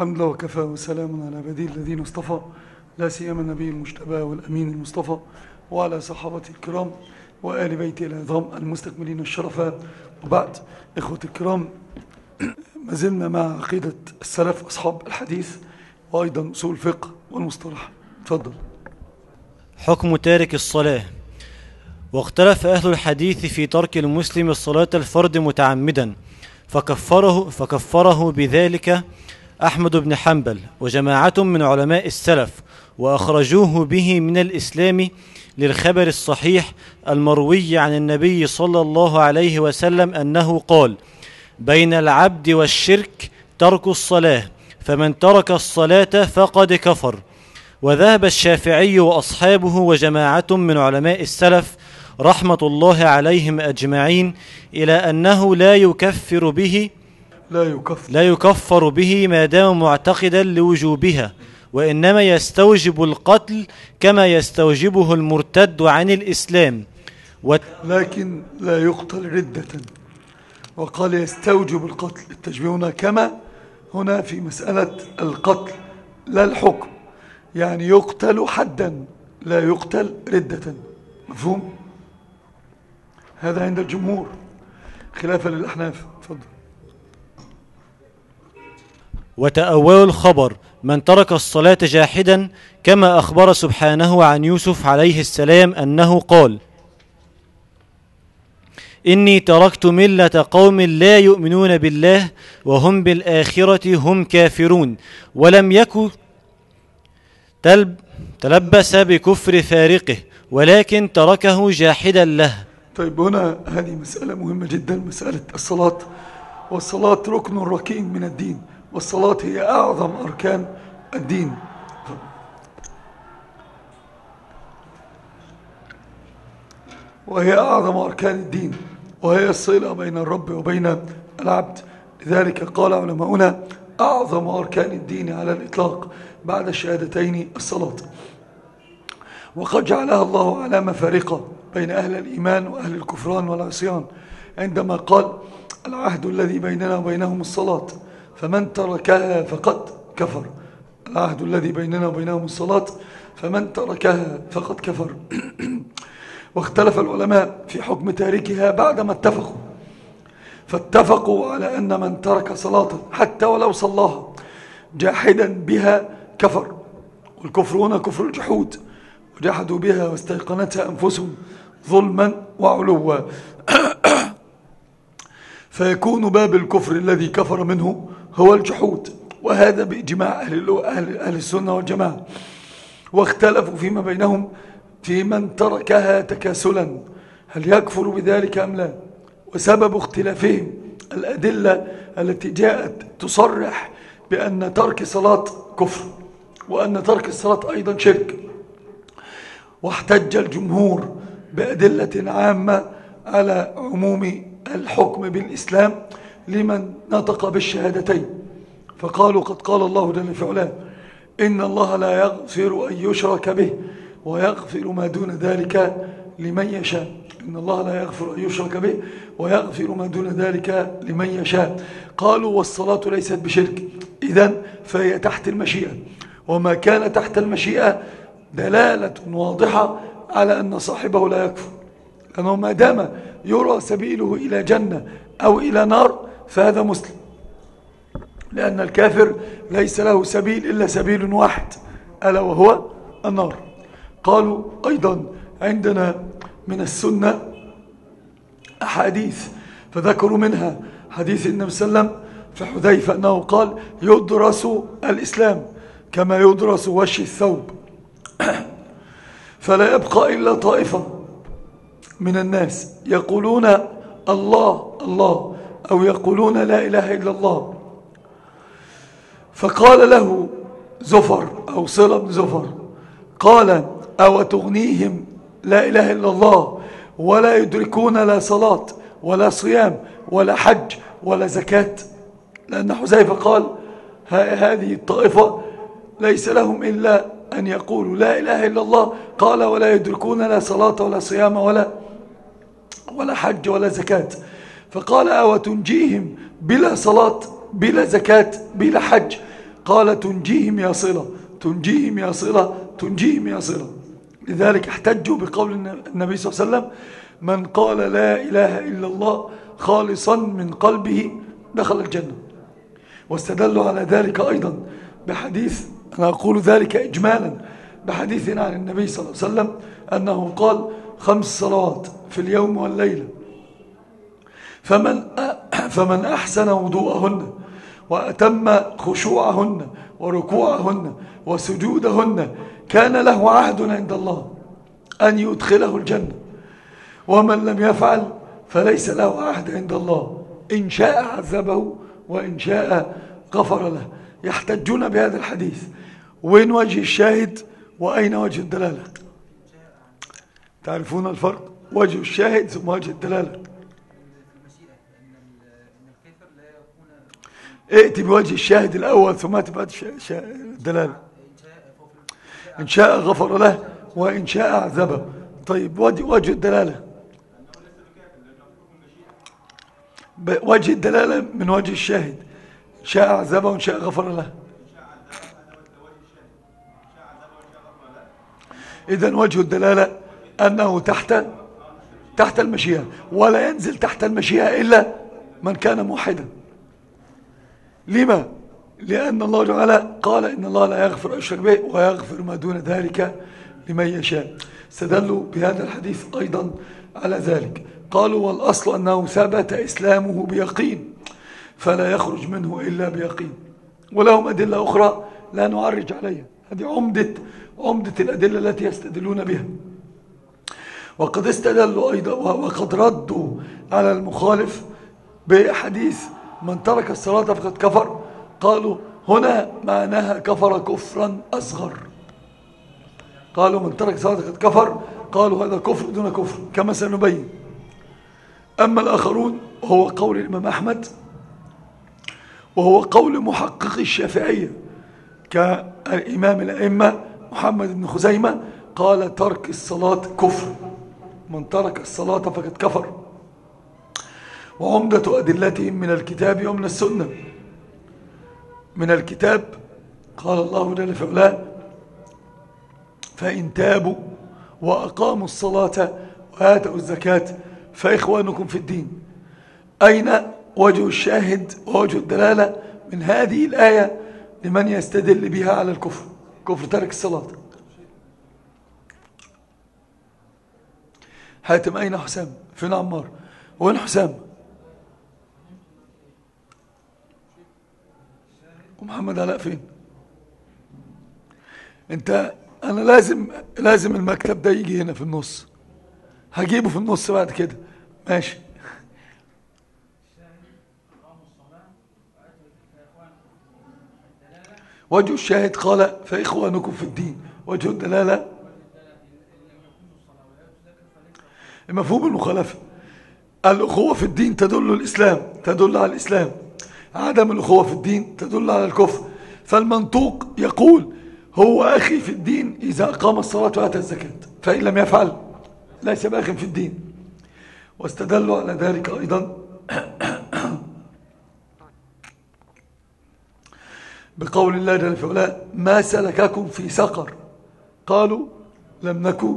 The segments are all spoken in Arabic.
الحمد لله وكفى وسلام على عباده الذين اصطفى لا سيما النبي المجتبى والأمين المصطفى وعلى صحابته الكرام وآل بيته العظام المستكملين الشرفاء وبعد إخوة الكرام ما زلنا مع عقيدة السلف أصحاب الحديث وأيضا أصول الفقه والمصطلح. تفضل. حكم تارك الصلاة. واختلف أهل الحديث في ترك المسلم الصلاة الفرد متعمدا فكفره, فكفره بذلك أحمد بن حنبل وجماعة من علماء السلف وأخرجوه به من الإسلام للخبر الصحيح المروي عن النبي صلى الله عليه وسلم أنه قال بين العبد والشرك ترك الصلاة فمن ترك الصلاة فقد كفر وذهب الشافعي وأصحابه وجماعة من علماء السلف رحمة الله عليهم أجمعين إلى أنه لا يكفر به لا يكفر. لا يكفر به ما دام معتقدا لوجوبها وإنما يستوجب القتل كما يستوجبه المرتد عن الإسلام. وت... لكن لا يقتل ردة وقال يستوجب القتل التشبيه هنا كما هنا في مسألة القتل لا الحكم يعني يقتل حدا لا يقتل ردة مفهوم؟ هذا عند الجمهور خلافا للأحناف. وتأول الخبر من ترك الصلاة جاحدا كما أخبر سبحانه عن يوسف عليه السلام أنه قال إني تركت ملة قوم لا يؤمنون بالله وهم بالآخرة هم كافرون ولم يكن تلب تلبس بكفر فارقه ولكن تركه جاحدا له. طيب هنا هذه مسألة مهمة جدا مسألة الصلاة والصلاة ركن ركين من الدين. والصلاة هي أعظم أركان الدين. وهي أعظم أركان الدين وهي الصلة بين الرب وبين العبد. لذلك قال علماؤنا أعظم أركان الدين على الإطلاق بعد الشهادتين الصلاة. وقد جعلها الله علامة فارقة بين أهل الإيمان وأهل الكفران والعصيان عندما قال العهد الذي بيننا وبينهم الصلاة. فمن تركها فقد كفر. العهد الذي بيننا وبينهم الصلاة فمن تركها فقد كفر. واختلف العلماء في حكم تاركها بعدما اتفقوا. فاتفقوا على أن من ترك صلاة حتى ولو صلاها جاحدا بها كفر. والكفر هنا كفر الجحود. وجحدوا بها واستيقنتها أنفسهم ظلما وعلوا. فيكون باب الكفر الذي كفر منه هو الجحود وهذا بإجماع أهل, أهل, أهل السنة والجماعة. واختلفوا فيما بينهم في من تركها تكاسلا هل يكفر بذلك أم لا؟ وسبب اختلافهم الأدلة التي جاءت تصرح بأن ترك صلاة كفر وأن ترك الصلاة أيضا شرك. واحتج الجمهور بأدلة عامة على عموم الحكم بالإسلام لمن نطق بالشهادتين. فقالوا قد قال الله جل في علاه إن الله لا يغفر أن يشرك به ويغفر ما دون ذلك لمن يشاء. إن الله لا يغفر أن يشرك به ويغفر ما دون ذلك لمن يشاء. قالوا والصلاة ليست بشرك. إذن فهي تحت المشيئة. وما كان تحت المشيئة دلالة واضحة على أن صاحبه لا يكفر. لأنه ما دام يرى سبيله إلى جنة أو إلى نار فهذا مسلم. لأن الكافر ليس له سبيل إلا سبيل واحد ألا وهو النار. قالوا أيضا عندنا من السنة أحاديث فذكروا منها حديث النبي صلى الله عليه وسلم في حذيفة أنه قال يدرس الإسلام كما يدرس وش الثوب. فلا يبقى إلا طائفة. من الناس يقولون الله الله أو يقولون لا إله إلا الله. فقال له زفر أو صلة بن زفر قال أو تغنيهم لا إله إلا الله ولا يدركون لا صلاة ولا صيام ولا حج ولا زكاة. لأن حزيفة قال هذه الطائفة ليس لهم إلا أن يقولوا لا إله إلا الله قال ولا يدركون لا صلاة ولا صيام ولا ولا حج ولا زكاة. فقال أو تنجيهم بلا صلاة بلا زكاة بلا حج؟ قال تنجيهم يا صلة تنجيهم يا صلة تنجيهم يا صلة. لذلك احتجوا بقول النبي صلى الله عليه وسلم من قال لا إله إلا الله خالصا من قلبه دخل الجنة. واستدلوا على ذلك أيضا بحديث أنا أقول ذلك إجمالا بحديث عن النبي صلى الله عليه وسلم أنه قال خمس صلوات في اليوم والليلة. فمن, فمن أحسن وضوءهن وأتم خشوعهن وركوعهن وسجودهن كان له عهد عند الله أن يدخله الجنة. ومن لم يفعل فليس له عهد عند الله. إن شاء عذبه وإن شاء غفر له. يحتجون بهذا الحديث. وين وجه الشاهد وأين وجه الدلالة؟ تعرفون الفرق؟ وجه الشاهد ثم وجه الدلالة. ائتي بوجه الشاهد الأول ثم تبعد الدلالة. إن شاء غفر له وإن شاء أعذبه طيب وجه الدلالة. وجه الدلالة من وجه الشاهد. شاء أعذبه وإن شاء غفر له. إذا وجه الدلالة أنه تحت تحت المشيئة ولا ينزل تحت المشيئة إلا من كان موحدا. لما؟ لأن الله تعالى قال إن الله لا يغفر أشرك به ويغفر ما دون ذلك لمن يشاء. استدلوا بهذا الحديث أيضا على ذلك. قالوا والأصل أنه ثبت إسلامه بيقين. فلا يخرج منه إلا بيقين. ولهم أدلة أخرى لا نعرج عليها. هذه عمدة, عمدة الأدلة التي يستدلون بها. وقد استدلوا أيضا وقد ردوا على المخالف بحديث من ترك الصلاة فقد كفر. قالوا هنا معناها كفر كفرا أصغر. قالوا من ترك الصلاة فقد كفر. قالوا هذا كفر دون كفر كما سنبين. أما الآخرون هو قول الإمام أحمد وهو قول محقق الشافعية. كالإمام الأئمة محمد بن خزيمة قال ترك الصلاة كفر. من ترك الصلاة فقد كفر. وعمدة أدلتهم من الكتاب ومن السنة. من الكتاب قال الله جل في فإن تابوا وأقاموا الصلاة وآتوا الزكاة فإخوانكم في الدين. أين وجه الشاهد ووجه الدلالة من هذه الآية لمن يستدل بها على الكفر. كفر ترك الصلاة. حاتم أين حسام؟ فين عمار؟ وين حسام؟ ومحمد علاء فين؟ أنت أنا لازم لازم المكتب ده يجي هنا في النص. هجيبه في النص بعد كده. ماشي. وجه الشاهد قال فإخوانكم في الدين. وجه الدلالة؟ مفهوم المخالفة الأخوة في الدين تدل الإسلام تدل على الإسلام. عدم الأخوة في الدين تدل على الكفر. فالمنطوق يقول هو أخي في الدين إذا أقام الصلاة وآتى الزكاة فإن لم يفعل ليس بأخ في الدين. واستدلوا على ذلك أيضا. بقول الله جل في ما سلككم في سقر. قالوا لم نكن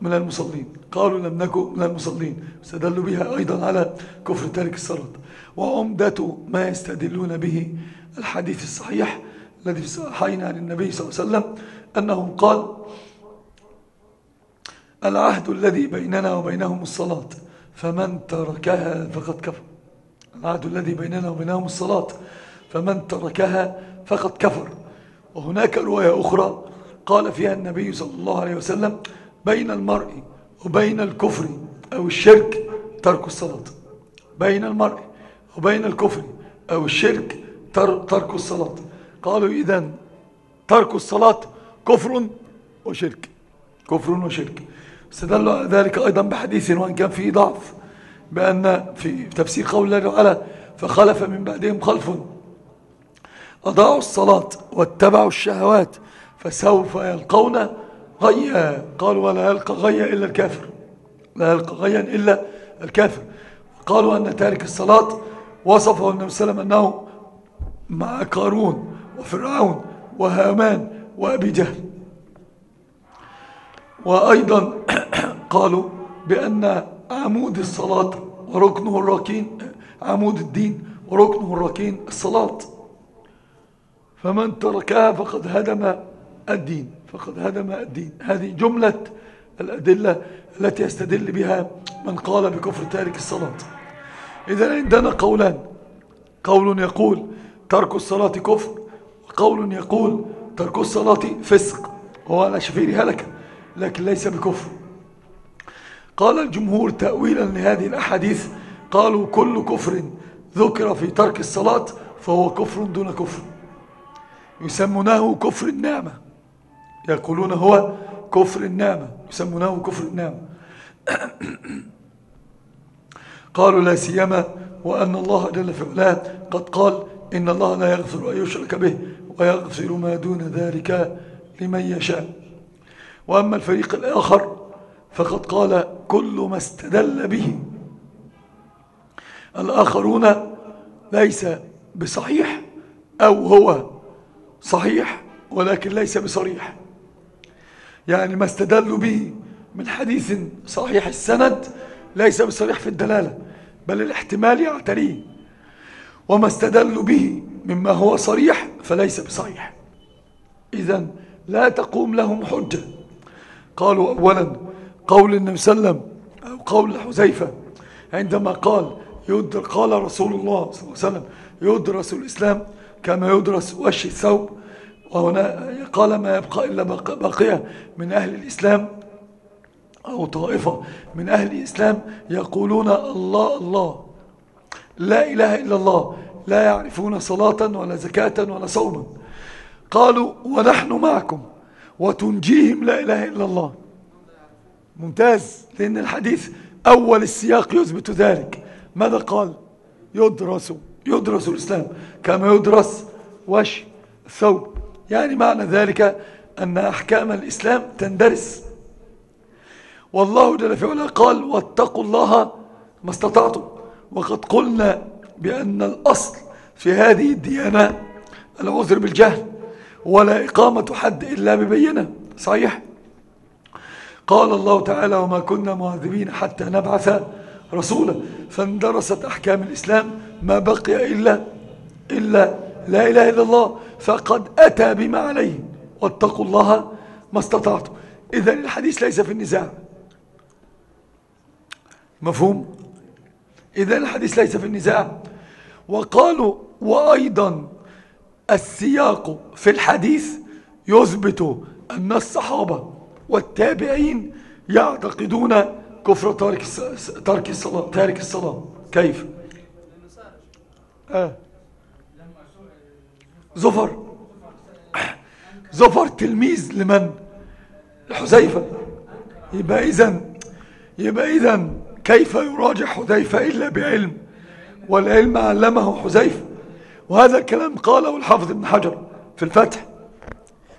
من المصلين. قالوا لم نكن من المصلين. استدلوا بها أيضا على كفر تارك الصلاة وعمدة ما يستدلون به الحديث الصحيح الذي في صحيحين عن النبي صلى الله عليه وسلم أنه قال العهد الذي بيننا وبينهم الصلاة فمن تركها فقد كفر. العهد الذي بيننا وبينهم الصلاة فمن تركها فقد كفر. وهناك رواية أخرى قال فيها النبي صلى الله عليه وسلم بين المرء وبين الكفر أو الشرك ترك الصلاة. بين المرء وبين الكفر أو الشرك ترك الصلاة. قالوا إذن ترك الصلاة كفر وشرك. كفر وشرك. استدلوا ذلك أيضا بحديث وإن كان فيه ضعف بأن في تفسير قول الله تعالى فخلف من بعدهم خلف أضاعوا الصلاة واتبعوا الشهوات فسوف يلقون غيا. قالوا ولا يلقى غيا إلا الكافر. لا يلقى غيا إلا الكافر. قالوا أن تارك الصلاة وصفه النبي صلى الله عليه وسلم أنه مع قارون وفرعون وهامان وأبي جهل. وأيضا قالوا بأن عمود الصلاة وركنه الركين عمود الدين وركنه الركين الصلاة. فمن تركها فقد هدم الدين فقد هدم الدين. هذه جملة الأدلة التي يستدل بها من قال بكفر تارك الصلاة. إذا عندنا قولان. قول يقول ترك الصلاة كفر وقول يقول ترك الصلاة فسق. هو على شفير هلك لكن ليس بكفر. قال الجمهور تأويلا لهذه الأحاديث قالوا كل كفر ذكر في ترك الصلاة فهو كفر دون كفر. يسمونه كفر النعمة يقولون هو كفر النعمة يسمونه كفر النعمة قالوا لا سيما وأن الله جل في علاه قد قال إن الله لا يغفر أن يشرك به ويغفر ما دون ذلك لمن يشاء. وأما الفريق الآخر فقد قال كل ما استدل به. الآخرون ليس بصحيح أو هو صحيح ولكن ليس بصريح. يعني ما استدلوا به من حديث صحيح السند ليس بصريح في الدلالة بل الاحتمال يعتريه وما استدلوا به مما هو صريح فليس بصحيح إذا لا تقوم لهم حجة. قالوا أولا قول النبي صلى الله عليه وسلم أو قول حذيفة عندما قال يدر قال رسول الله صلى الله عليه وسلم يدرس الإسلام كما يدرس وش الثوب وهنا قال ما يبقى إلا بقية من أهل الإسلام أو طائفة من أهل الإسلام يقولون الله الله. لا إله إلا الله. لا يعرفون صلاة ولا زكاة ولا صوما. قالوا ونحن معكم. وتنجيهم لا إله إلا الله. ممتاز. لأن الحديث أول السياق يثبت ذلك. ماذا قال؟ يدرس. يدرس الإسلام. كما يدرس وش؟ الثوب. يعني معنى ذلك أن أحكام الإسلام تندرس. والله جل في علاه قال واتقوا الله ما استطعتم وقد قلنا بأن الأصل في هذه الديانة العذر بالجهل ولا إقامة حد إلا ببينة. صحيح؟ قال الله تعالى وما كنا معذبين حتى نبعث رسولا فاندرست أحكام الإسلام ما بقي إلا إلا لا إله إلا الله. فقد أتى بما عليه. واتقوا الله ما استطعتم. إذا الحديث ليس في النزاع. مفهوم؟ إذا الحديث ليس في النزاع. وقالوا وأيضا السياق في الحديث يثبت أن الصحابة والتابعين يعتقدون كفر تارك الصلاة تارك الصلاة. كيف؟ آه. زفر زفر تلميذ لمن؟ حذيفة يبقى إذن يبقى إذن كيف يراجع حذيفة إلا بعلم؟ والعلم علمه حذيفة. وهذا الكلام قاله الحافظ ابن حجر في الفتح.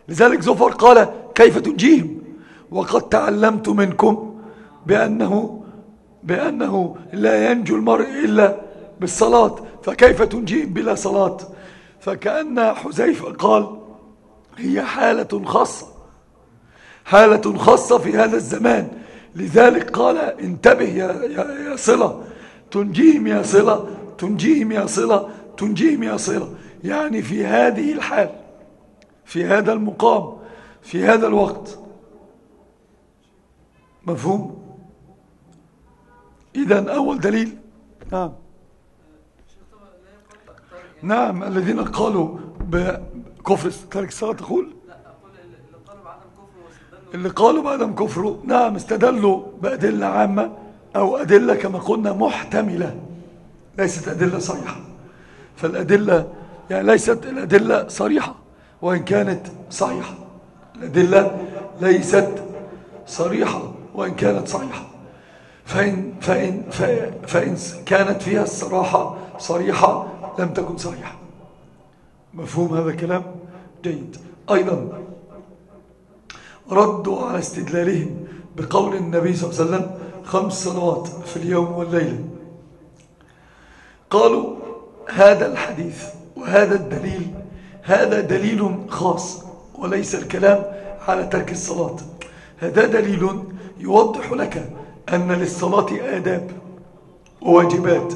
لذلك زفر قال كيف تنجيهم؟ وقد تعلمت منكم بأنه بأنه لا ينجو المرء إلا بالصلاة فكيف تنجيهم بلا صلاة؟ فكأن حذيفة قال هي حالة خاصة حالة خاصة في هذا الزمان. لذلك قال انتبه يا, يا, يا صلة. تنجيهم يا صلة تنجيهم يا صلة تنجيهم يا صلة. يعني في هذه الحال في هذا المقام في هذا الوقت. مفهوم؟ إذا أول دليل. نعم. نعم الذين قالوا بكفر ترك الصلاة تقول اللي قالوا بعدم كفره نعم استدلوا بأدلة عامة أو أدلة كما قلنا محتملة ليست أدلة صريحة. فالأدلة يعني ليست الأدلة صريحة وإن كانت صحيحة. الأدلة ليست صريحة وإن كانت صحيحة. فإن, فإن, فإن كانت فيها الصراحة صريحة لم تكن صحيحة مفهوم هذا الكلام؟ جيد. أيضا ردوا على استدلالهم بقول النبي صلى الله عليه وسلم خمس صلوات في اليوم والليلة قالوا هذا الحديث وهذا الدليل هذا دليل خاص وليس الكلام على ترك الصلاة. هذا دليل يوضح لك أن للصلاة آداب وواجبات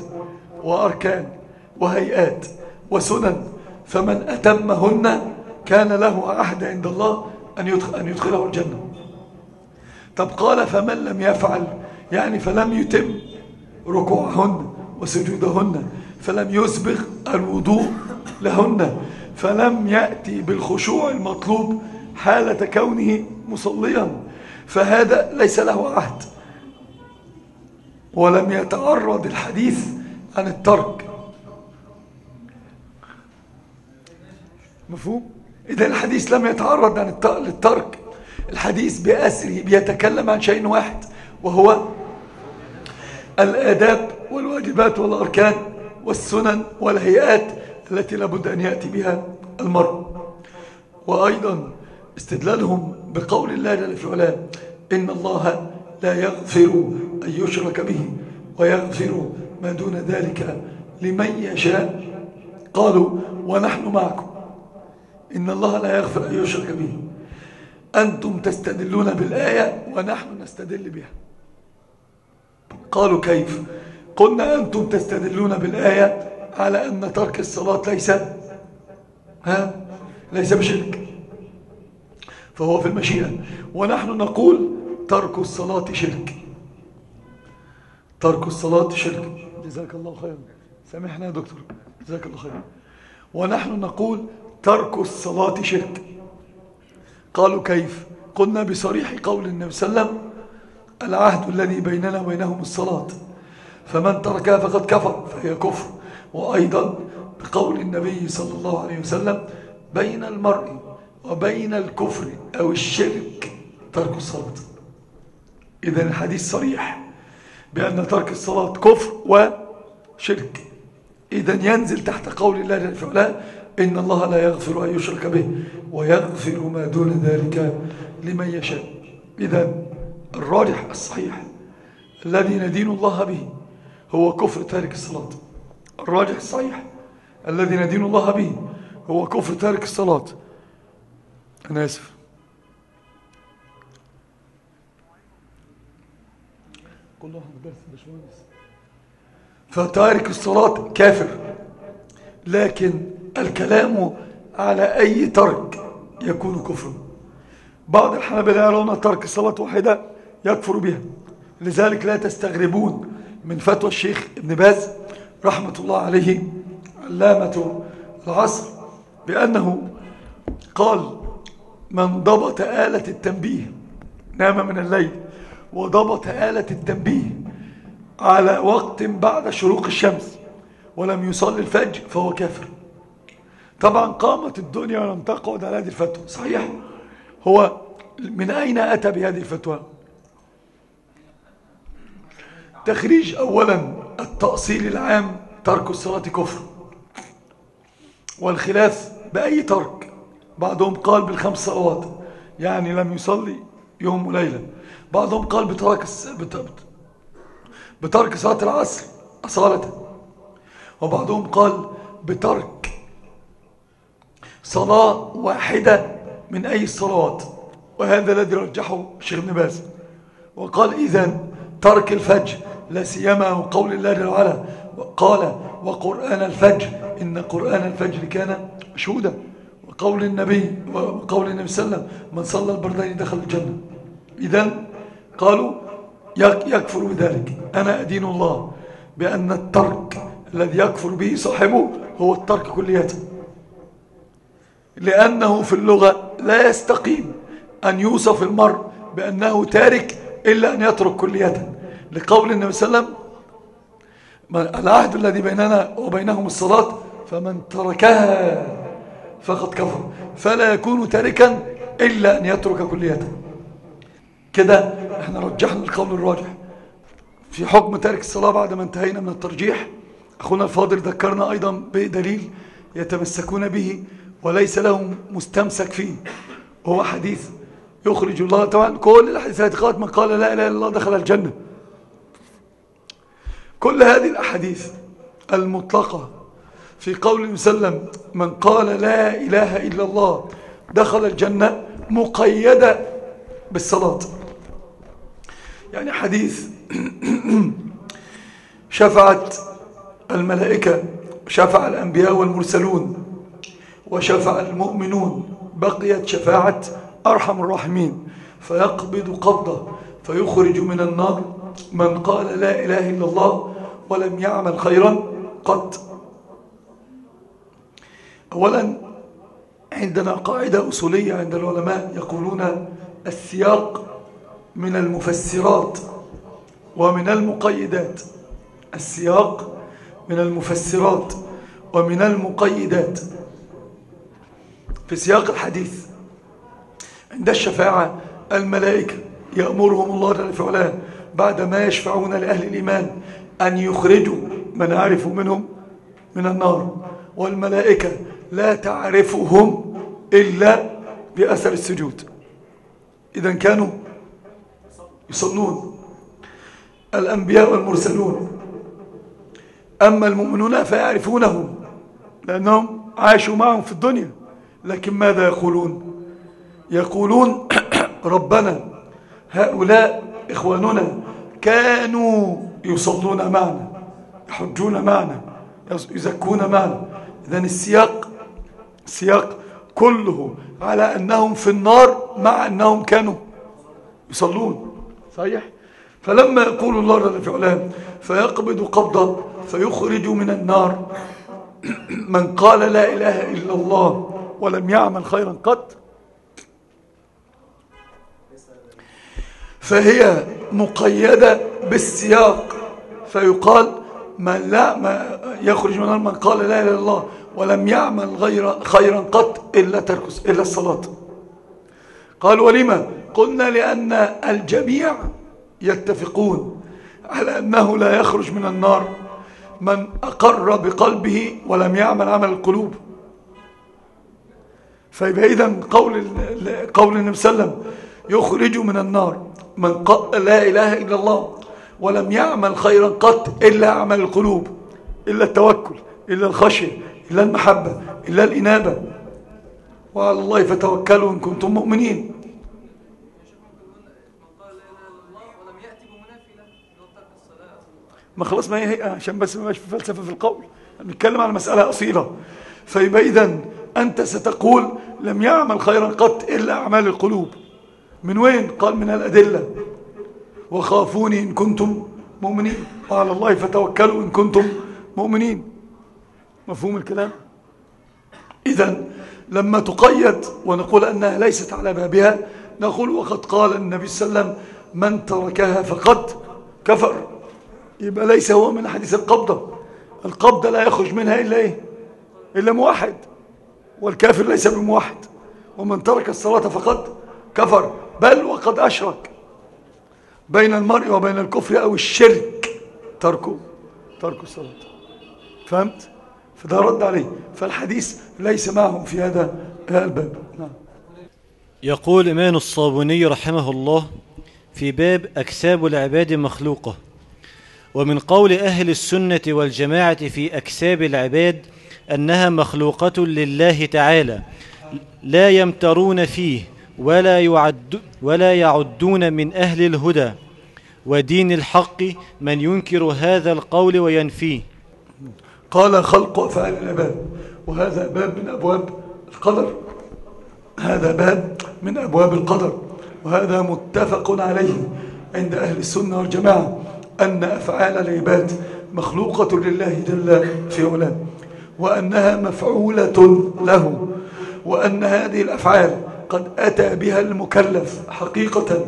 وأركان وهيئات وسنن فمن أتمهن كان له عهد عند الله أن أن يدخله الجنة. طب قال فمن لم يفعل يعني فلم يتم ركوعهن وسجودهن فلم يسبغ الوضوء لهن فلم يأتي بالخشوع المطلوب حالة كونه مصليا فهذا ليس له عهد. ولم يتعرض الحديث عن الترك مفهوم؟ إذا الحديث لم يتعرض عن الترك الحديث بأسره بيتكلم عن شيء واحد وهو الآداب والواجبات والأركان والسنن والهيئات التي لابد أن يأتي بها المرء. وأيضا استدلالهم بقول الله جل في علاه إن الله لا يغفر أن يشرك به ويغفر ما دون ذلك لمن يشاء. قالوا ونحن معكم. إن الله لا يغفر أن يشرك به. أنتم تستدلون بالآية ونحن نستدل بها. قالوا كيف؟ قلنا أنتم تستدلون بالآية على أن ترك الصلاة ليس ها؟ ليس بشرك. فهو في المشيئة. ونحن نقول ترك الصلاة شرك. ترك الصلاة شرك. جزاك الله خيرا. سامحنا يا دكتور. جزاك الله خيرا. ونحن نقول ترك الصلاة شرك. قالوا كيف؟ قلنا بصريح قول النبي صلى الله عليه وسلم العهد الذي بيننا وبينهم الصلاة. فمن تركها فقد كفر فهي كفر. وأيضا بقول النبي صلى الله عليه وسلم بين المرء وبين الكفر أو الشرك ترك الصلاة. إذا الحديث صريح بأن ترك الصلاة كفر وشرك. إذا ينزل تحت قول الله جل وعلا إن الله لا يغفر أن يشرك به ويغفر ما دون ذلك لمن يشاء. إذا الراجح الصحيح الذي ندين الله به هو كفر تارك الصلاة. الراجح الصحيح الذي ندين الله به هو كفر تارك الصلاة. أنا آسف. كل واحد درس باشمهندس فتارك الصلاة كافر. لكن الكلام على أي ترك يكون كفر بعض الحنابلة يرون ترك الصلاة واحدة يكفر بها. لذلك لا تستغربون من فتوى الشيخ ابن باز رحمة الله عليه علامة العصر بأنه قال من ضبط آلة التنبيه نام من الليل وضبط آلة التنبيه على وقت بعد شروق الشمس ولم يصلي الفجر فهو كافر طبعا قامت الدنيا ولم تقعد على هذه الفتوى. صحيح. هو من أين أتى بهذه الفتوى؟ تخريج أولا التأصيل العام ترك الصلاة كفر. والخلاف بأي ترك؟ بعضهم قال بالخمس صلوات يعني لم يصلي يوم وليلة. بعضهم قال بترك بترك صلاة العصر أصالة وبعضهم قال بترك صلاة واحدة من أي الصلوات وهذا الذي رجحه الشيخ ابن باز. وقال إذا ترك الفجر لا سيما وقول الله جل وعلا قال وقرآن الفجر إن قرآن الفجر كان مشهودا. وقول النبي وقول النبي صلى الله عليه وسلم من صلى البردين دخل الجنة. إذا قالوا يكفر بذلك. أنا أدين الله بأن الترك الذي يكفر به صاحبه هو الترك كلية لأنه في اللغة لا يستقيم أن يوصف المرء بأنه تارك إلا أن يترك كلية لقول النبي صلى الله عليه وسلم العهد الذي بيننا وبينهم الصلاة فمن تركها فقد كفر فلا يكون تاركا إلا أن يترك كلية كده إحنا رجحنا القول الراجح. في حكم تارك الصلاة بعد ما انتهينا من الترجيح أخونا الفاضل ذكرنا أيضا بدليل يتمسكون به وليس لهم مستمسك فيه. وهو حديث يخرج الله طبعا. كل الحديثات قالت من قال لا إله إلا الله دخل الجنة. كل هذه الأحاديث المطلقة في قول وسلم من قال لا إله إلا الله دخل الجنة مقيدة بالصلاة. يعني حديث شفعت الملائكة شفع الأنبياء والمرسلون. وشفع المؤمنون بقيت شفاعة أرحم الراحمين. فيقبض قبضة فيخرج من النار. من قال لا إله إلا الله ولم يعمل خيرا قط. أولا عندنا قاعدة أصولية عند العلماء يقولون السياق من المفسرات ومن المقيدات. السياق من المفسرات ومن المقيدات. في سياق الحديث. عند الشفاعة الملائكة يأمرهم الله جل فعلا بعد ما يشفعون لأهل الإيمان أن يخرجوا من يعرف منهم من النار. والملائكة لا تعرفهم إلا بأثر السجود. إذا كانوا يصلون. الأنبياء والمرسلون. أما المؤمنون فيعرفونهم لأنهم عاشوا معهم في الدنيا. لكن ماذا يقولون؟ يقولون ربنا هؤلاء إخواننا كانوا يصلون معنا يحجون معنا يزكون معنا. إذن السياق السياق كله على أنهم في النار مع أنهم كانوا يصلون. صحيح؟ فلما يقول الله جل في علام فيقبض قبضة فيخرج من النار. من قال لا إله إلا الله ولم يعمل خيرا قط. فهي مقيدة بالسياق. فيقال من لا ما يخرج من من قال لا إله إلا الله ولم يعمل غير خيرا قط إلا تركس إلا الصلاة. قال ولما قلنا لأن الجميع يتفقون على أنه لا يخرج من النار. من أقر بقلبه ولم يعمل عمل القلوب. فيبقى إذا قول قول النبي صلى الله عليه وسلم يخرج من النار من قال لا إله إلا الله ولم يعمل خيرا قط إلا عمل القلوب إلا التوكل إلا الخشية إلا المحبة إلا الإنابة. وعلى الله فتوكلوا إن كنتم مؤمنين. ما خلاص ما هي هي عشان بس ما في فلسفة في القول. بنتكلم على مسألة أصيلة. فيبقى إذن أنت ستقول لم يعمل خيرا قط إلا أعمال القلوب. من وين؟ قال من الأدلة. وخافوني إن كنتم مؤمنين. وعلى الله فتوكلوا إن كنتم مؤمنين. مفهوم الكلام؟ إذا لما تقيد ونقول أنها ليست على بابها نقول وقد قال النبي صلى الله عليه وسلم من تركها فقد كفر. يبقى ليس هو من حديث القبضة. القبضة لا يخرج منها إلا إيه؟ إلا موحد. والكافر ليس بموحد ومن ترك الصلاة فقد كفر. بل وقد أشرك بين المرء وبين الكفر أو الشرك. تركه ترك الصلاة. فهمت؟ فده رد عليه. فالحديث ليس معهم في هذا الباب. نعم. يقول إمام الصابوني رحمه الله في باب أكساب العباد مخلوقة. ومن قول أهل السنة والجماعة في أكساب العباد أنها مخلوقة لله تعالى لا يمترون فيه ولا, يعد ولا يعدون من أهل الهدى. ودين الحق من ينكر هذا القول وينفيه. قال خلق أفعال العباد وهذا باب من أبواب القدر. هذا باب من أبواب القدر وهذا متفق عليه عند أهل السنة والجماعة أن أفعال العباد مخلوقة لله جل في علاه. وأنها مفعولة له وأن هذه الأفعال قد أتى بها المكلف حقيقة.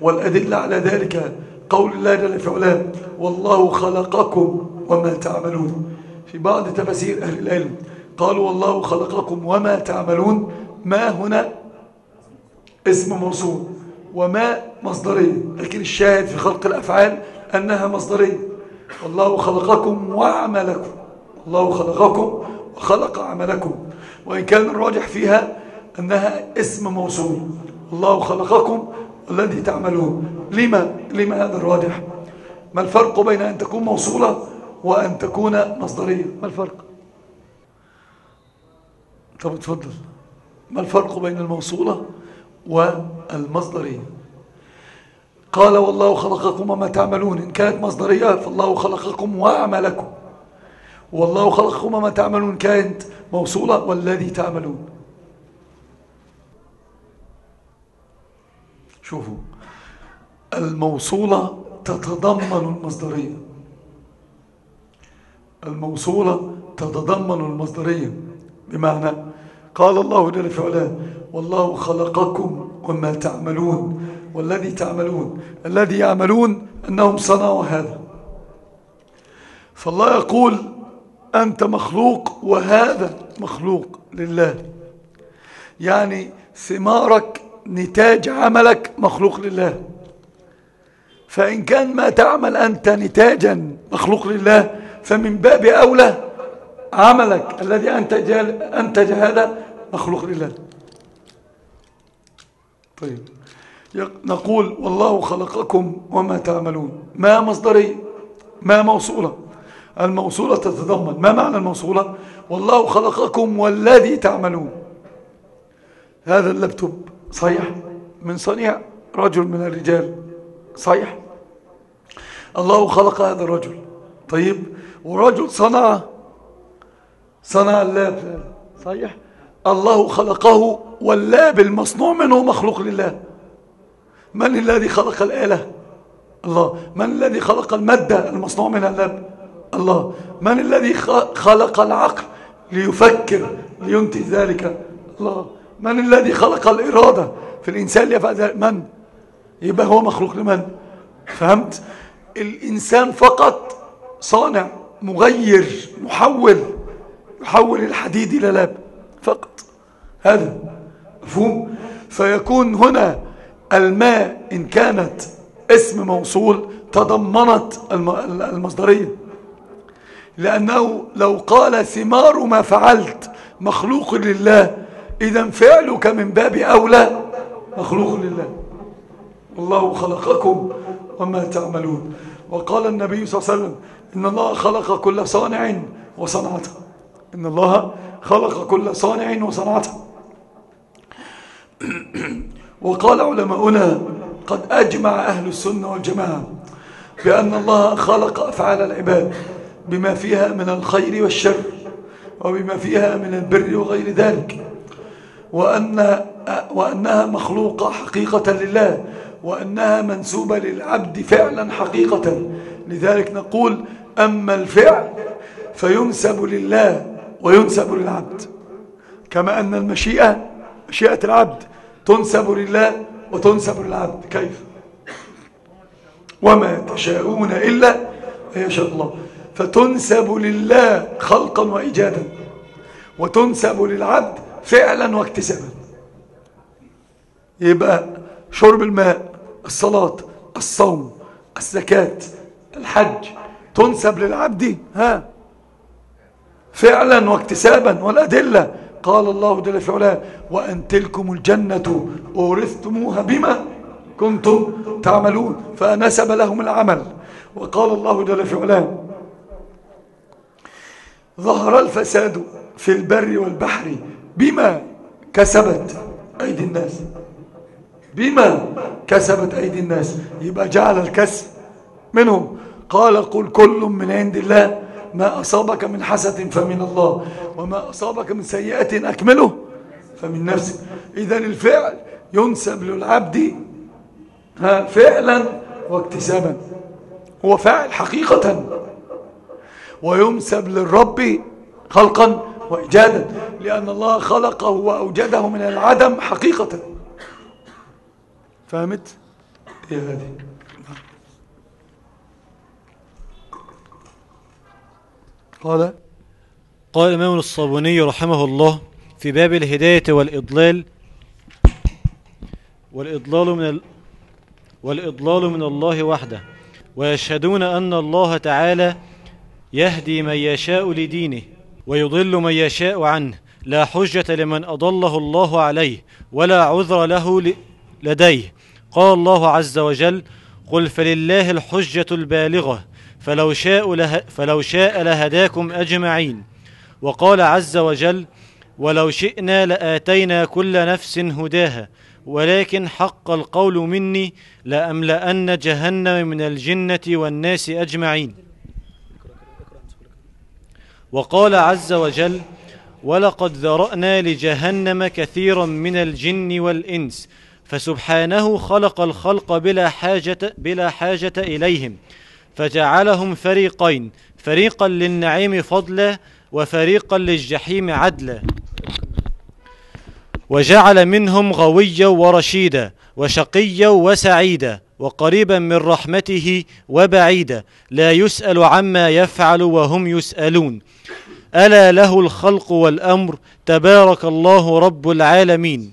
والأدلة على ذلك قول الله جل في علاه والله خلقكم وما تعملون. في بعض تفاسير أهل العلم قالوا والله خلقكم وما تعملون. ما هنا؟ اسم موصول. وما مصدرية لكن الشاهد في خلق الأفعال أنها مصدرية. والله خلقكم وعملكم الله خلقكم وخلق عملكم. وإن كان الراجح فيها أنها اسم موصول. الله خلقكم والذي تعملون. لما, لما هذا الراجح؟ ما الفرق بين أن تكون موصولة وأن تكون مصدرية؟ ما الفرق؟ طب اتفضل. ما الفرق بين الموصولة والمصدرية؟ قال والله خلقكم وما تعملون. إن كانت مصدرية فالله خلقكم وأعملكم والله خلقكم وما تعملون كانت موصولة والذي تعملون. شوفوا الموصولة تتضمن المصدرية. الموصولة تتضمن المصدرية. بمعنى قال الله جل في علاه والله خلقكم وما تعملون والذي تعملون الذي يعملون أنهم صنعوا هذا. فالله يقول أنت مخلوق وهذا مخلوق لله. يعني ثمارك نتاج عملك مخلوق لله. فإن كان ما تعمل أنت نتاجا مخلوق لله فمن باب أولى عملك الذي أنتج, أنتج هذا مخلوق لله. طيب. نقول والله خلقكم وما تعملون. ما مصدري؟ ما موصولة؟ الموصولة تتضمن. ما معنى الموصولة؟ والله خلقكم والذي تعملون. هذا اللابتوب صحيح؟ من صنيع رجل من الرجال. صحيح. الله خلق هذا الرجل. طيب ورجل صنع صنع ال lap. صحيح. الله خلقه وال lap المصنوع منه مخلوق لله. من الذي خلق الآلة؟ الله. من الذي خلق المادة المصنوع منها ال lap؟ الله من الذي خلق العقل ليفكر لينتج ذلك؟ الله. من الذي خلق الإرادة في الإنسان ليفعل ذلك؟ من؟ يبقى هو مخلوق لمن؟ فهمت؟ الإنسان فقط صانع مغير محول يحول الحديد إلى لاب فقط. هذا مفهوم؟ فيكون هنا الماء إن كانت اسم موصول تضمنت المصدرية. لأنه لو قال ثمار ما فعلت مخلوق لله إذا فعلك من باب أولى مخلوق لله. والله خلقكم وما تعملون. وقال النبي صلى الله عليه وسلم إن الله خلق كل صانع وصنعته. إن الله خلق كل صانع وصنعته. وقال علماؤنا قد أجمع أهل السنة والجماعة بأن الله خلق أفعال العباد. بما فيها من الخير والشر وبما فيها من البر وغير ذلك وأن وأنها مخلوقة حقيقة لله وأنها منسوبة للعبد فعلا حقيقة. لذلك نقول أما الفعل فينسب لله وينسب للعبد كما أن المشيئة مشيئة العبد تنسب لله وتنسب للعبد. كيف؟ وما تشاءون إلا يشاء الله. فتنسب لله خلقا وإيجادا وتنسب للعبد فعلا واكتسابا. يبقى شرب الماء الصلاة الصوم الزكاة الحج تنسب للعبد ها فعلا واكتسابا والأدلة. قال الله جل في علاه وأن تلكم الجنة أورثتموها بما كنتم تعملون فنسب لهم العمل. وقال الله جل في علاه ظهر الفساد في البر والبحر بما كسبت أيدي الناس. بما كسبت أيدي الناس. يبقى جعل الكسب منهم. قال قل كل من عند الله ما أصابك من حسد فمن الله وما أصابك من سيئة أكمله فمن نفسك. إذا الفعل ينسب للعبد فعلا واكتسابا. هو فاعل حقيقة. وينسب للرب خلقا وإيجادا لأن الله خلقه وأوجده من العدم حقيقة. فهمت؟ إيه هذه؟ قال؟ قال الإمام الصابوني رحمه الله في باب الهداية والإضلال والإضلال من ال... والإضلال من الله وحده ويشهدون أن الله تعالى يهدي من يشاء لدينه ويضل من يشاء عنه. لا حجة لمن أضله الله عليه ولا عذر له لديه. قال الله عز وجل قل فلله الحجة البالغة فلو شاء, له فلو شاء لهداكم أجمعين. وقال عز وجل ولو شئنا لآتينا كل نفس هداها ولكن حق القول مني لأملأن جهنم من الجنة والناس أجمعين. وقال عز وجل ولقد ذرأنا لجهنم كثيرا من الجن والإنس فسبحانه خلق الخلق بلا حاجة, بلا حاجة إليهم فجعلهم فريقين فريقا للنعيم فضلا وفريقا للجحيم عدلا. وجعل منهم غويا ورشيدا وشقيا وسعيدا وقريبا من رحمته وبعيدا لا يسأل عما يفعل وهم يسألون. ألا له الخلق والأمر تبارك الله رب العالمين.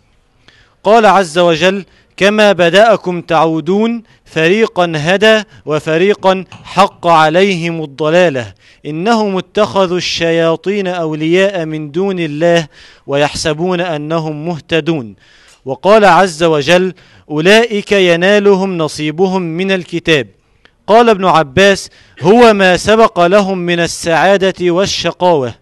قال عز وجل كما بدأكم تعودون فريقا هدى وفريقا حق عليهم الضلالة. إنهم اتخذوا الشياطين أولياء من دون الله ويحسبون أنهم مهتدون. وقال عز وجل أولئك ينالهم نصيبهم من الكتاب. قال ابن عباس هو ما سبق لهم من السعادة والشقاوة.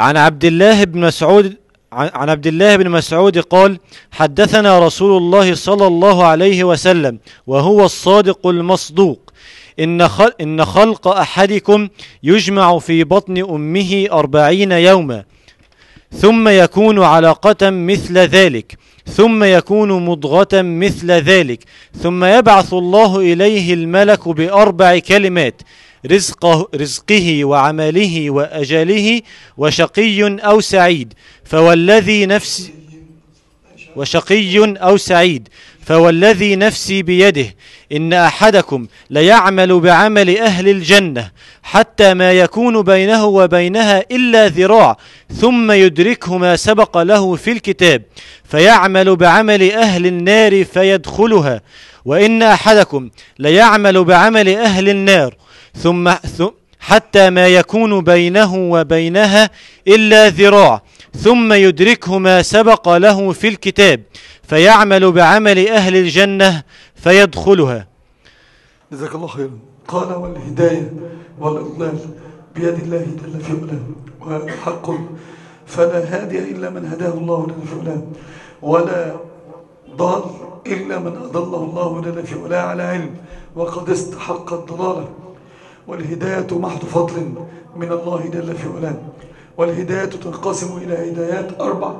عن عبد الله بن مسعود عن عبد الله بن مسعود قال حدثنا رسول الله صلى الله عليه وسلم وهو الصادق المصدوق. إن, إن خلق أحدكم يجمع في بطن أمه أربعين يوما ثم يكون علقة مثل ذلك. ثم يكون مضغة مثل ذلك. ثم يبعث الله إليه الملك بأربع كلمات رزقه, رزقه وعمله وأجله وشقي أو سعيد. فوالذي نفس وشقي أو سعيد. فوالذي نفسي بيده إن أحدكم ليعمل بعمل أهل الجنة حتى ما يكون بينه وبينها إلا ذراع ثم يدركه ما سبق له في الكتاب فيعمل بعمل أهل النار فيدخلها وإن أحدكم ليعمل بعمل أهل النار ثم حتى ما يكون بينه وبينها إلا ذراع ثم يدركه ما سبق له في الكتاب فيعمل بعمل أهل الجنة فيدخلها. جزاك الله خيرا. قال والهداية والإضلال بيد الله جل في علاه وهذا حق. فلا هادي إلا من هداه الله جل في علاه ولا ضال إلا من أضله الله جل في علاه على علم وقد استحق الضلالة. والهداية محض فضل من الله جل في علاه. والهداية تنقسم إلى هدايات أربع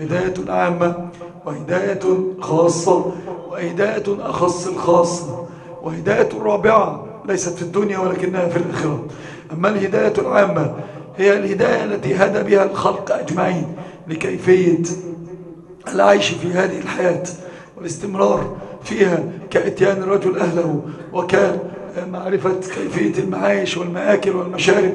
هداية عامة وهداية خاصة وهداية أخص الخاصة وهداية رابعة ليست في الدنيا ولكنها في الآخرة. أما الهداية العامة هي الهداية التي هدى بها الخلق أجمعين لكيفية العيش في هذه الحياة والاستمرار فيها كإتيان الرجل أهله وكان معرفة كيفية المعايش والمآكل والمشارب.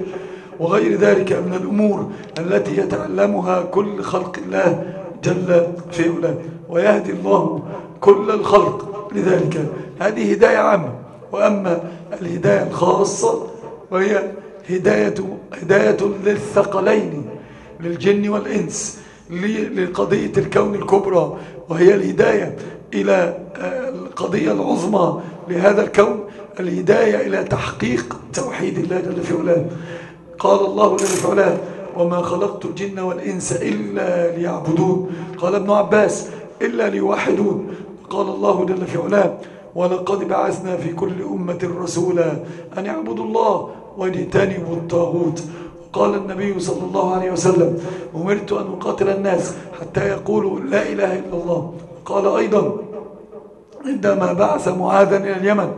وغير ذلك من الأمور التي يتعلمها كل خلق الله جل في علاه. ويهدي الله كل الخلق. لذلك هذه هداية عامة. وأما الهداية الخاصة وهي هداية, هداية للثقلين للجن والإنس لقضية الكون الكبرى. وهي الهداية إلى القضية العظمى لهذا الكون الهداية إلى تحقيق توحيد الله جل في علاه. قال الله جل في علاه وما خلقت الجن والإنس إلا ليعبدون. قال ابن عباس إلا ليوحدون. قال الله جل في علاه ولقد بعثنا في كل أمة رسولا أن يعبدوا الله واجتنبوا الطاغوت. قال النبي صلى الله عليه وسلم أمرت أن أقاتل الناس حتى يقولوا لا إله إلا الله. قال أيضا عندما بعث معاذا إلى اليمن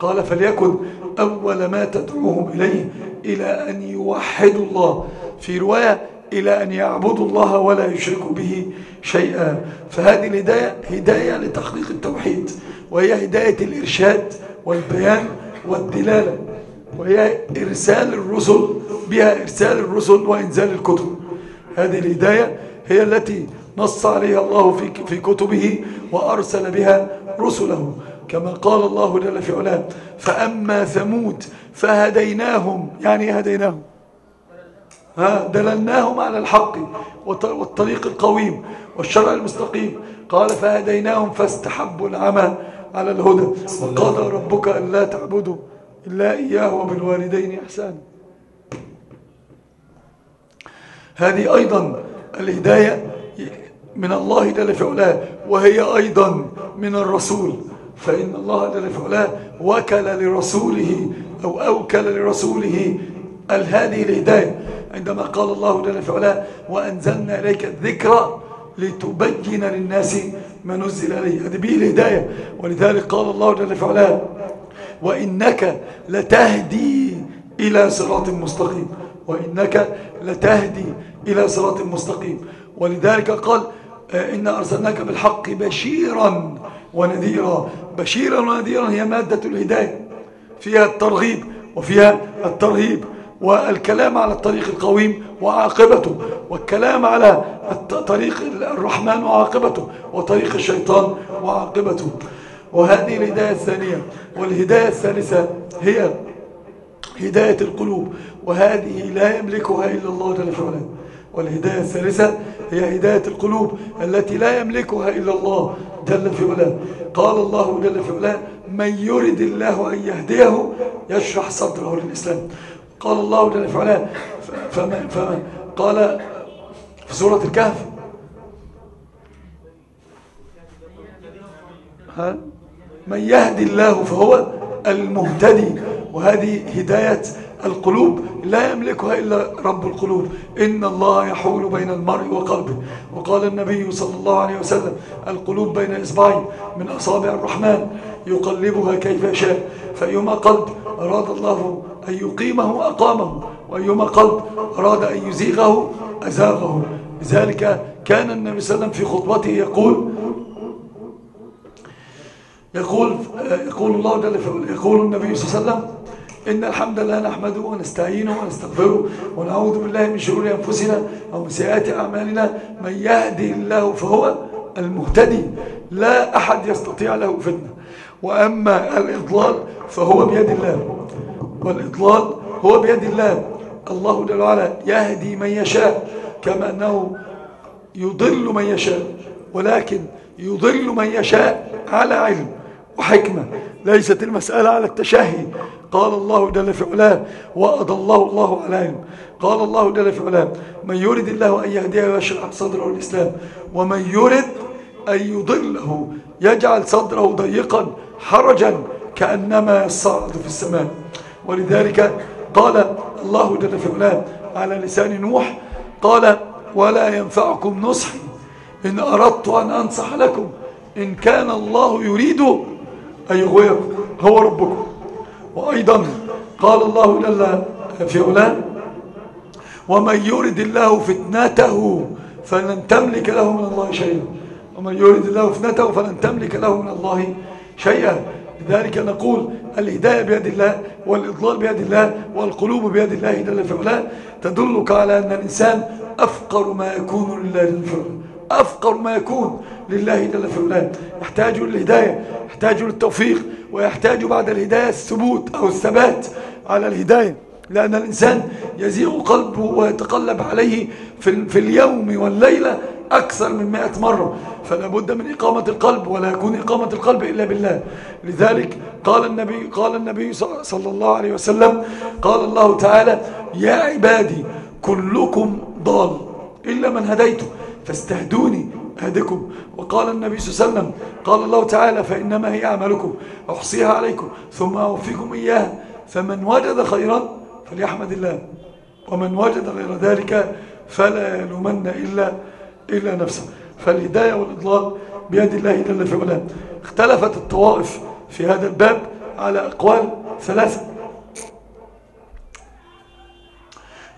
قال فليكن أول ما تدعوهم إليه إلى أن يوحدوا الله. في رواية إلى أن يعبدوا الله ولا يشركوا به شيئا. فهذه الهداية هداية لتحقيق التوحيد وهي هداية الإرشاد والبيان والدلالة وهي إرسال الرسل بها إرسال الرسل وإنزال الكتب. هذه الهداية هي التي نص عليها الله في كتبه وأرسل بها رسله. كما قال الله جل في علاه فأما ثمود فهديناهم يعني هديناهم؟ ها دللناهم على الحق والطريق القويم والشرع المستقيم. قال فهديناهم فاستحبوا العمى على الهدى. وقضى ربك أن لا تعبدوا إلا إياه وبالوالدين إحسانا. هذه أيضا الهداية من الله جل في علاه وهي أيضا من الرسول. فإن الله جل في علاه وكل لرسوله أو أوكل لرسوله هذه الهداية عندما قال الله جل في علاه وأنزلنا إليك الذكر لتبين للناس ما نزل إليه هذه به الهداية. ولذلك قال الله جل في علاه وإنك لتهدي إلى صراط مستقيم. وإنك لتهدي إلى صراط مستقيم. ولذلك قال إن أرسلناك بالحق بشيرا ونذيرا. بشيرا ونذيرا هي مادة الهداية. فيها الترغيب وفيها الترهيب والكلام على الطريق القويم وعاقبته والكلام على طريق الرحمن وعاقبته وطريق الشيطان وعاقبته. وهذه الهداية الثانية. والهداية الثالثة هي هداية القلوب. وهذه لا يملكها إلا الله جل وعلا. والهداية الثالثة هي هداية القلوب التي لا يملكها إلا الله جل في علاه. قال الله جل في علاه من يرد الله أن يهديه يشرح صدره للإسلام. قال الله جل في علاه فمن, فمن قال في سورة الكهف ها؟ من يهدي الله فهو المهتدي. وهذه هداية القلوب لا يملكها إلا رب القلوب. إن الله يحول بين المرء وقلبه. وقال النبي صلى الله عليه وسلم القلوب بين إصبعين من أصابع الرحمن يقلبها كيف يشاء. فأيما قلب أراد الله أن يقيمه أقامه. وأيما قلب أراد أن يزيغه أزاغه. لذلك كان النبي صلى الله عليه وسلم في خطبته يقول يقول يقول الله يقول النبي صلى الله عليه وسلم إن الحمد لله نحمده ونستعينه ونستغفره ونعوذ بالله من شرور أنفسنا ومن سيئات أعمالنا. من يهدي الله فهو المهتدي. لا أحد يستطيع له فتنة. وأما الإضلال فهو بيد الله. والإضلال هو بيد الله. الله جل وعلا يهدي من يشاء كما أنه يضل من يشاء ولكن يضل من يشاء على علم وحكمة. ليست المسألة على التشهي. قال الله جل في علاه وأضله الله على علم قال الله جل في علاه من يريد الله أن يهديه ويشرح صدره الإسلام ومن يريد أن يضله يجعل صدره ضيقا حرجا كأنما يصعد في السماء. ولذلك قال الله جل في علاه على لسان نوح قال ولا ينفعكم نصحي إن أردت أن أنصح لكم إن كان الله يريد أن يغويكم. هو ربكم. وأيضا قال الله جل في علاه ومن يرد الله فتنته فلن تملك له من الله شيئا. ومن يرد الله فتنته فلن تملك له من الله شيئا. لذلك نقول الهداية بيد الله والإضلال بيد الله والقلوب بيد الله جل في علاه. تدلك على أن الإنسان أفقر ما يكون لله جل في أفقر ما يكون لله جل في علاه. يحتاج للهداية يحتاج للتوفيق ويحتاج بعد الهداية الثبوت أو الثبات على الهداية. لأن الإنسان يزيغ قلبه ويتقلب عليه في, في اليوم والليلة أكثر من مئة مرة. فلا بد من إقامة القلب ولا يكون إقامة القلب إلا بالله. لذلك قال النبي, قال النبي صلى الله عليه وسلم قال الله تعالى يا عبادي كلكم ضال. إلا من هديته. فاستهدوني أهدكم. وقال النبي صلى الله عليه وسلم قال الله تعالى فإنما هي أعمالكم أحصيها عليكم ثم أوفيكم إياها. فمن وجد خيرا فليحمد الله ومن وجد غير ذلك فلا يلومن إلا, إلا نفسه. فالهداية والإضلال بيد الله جل في علاه. اختلفت الطوائف في هذا الباب على أقوال ثلاثة.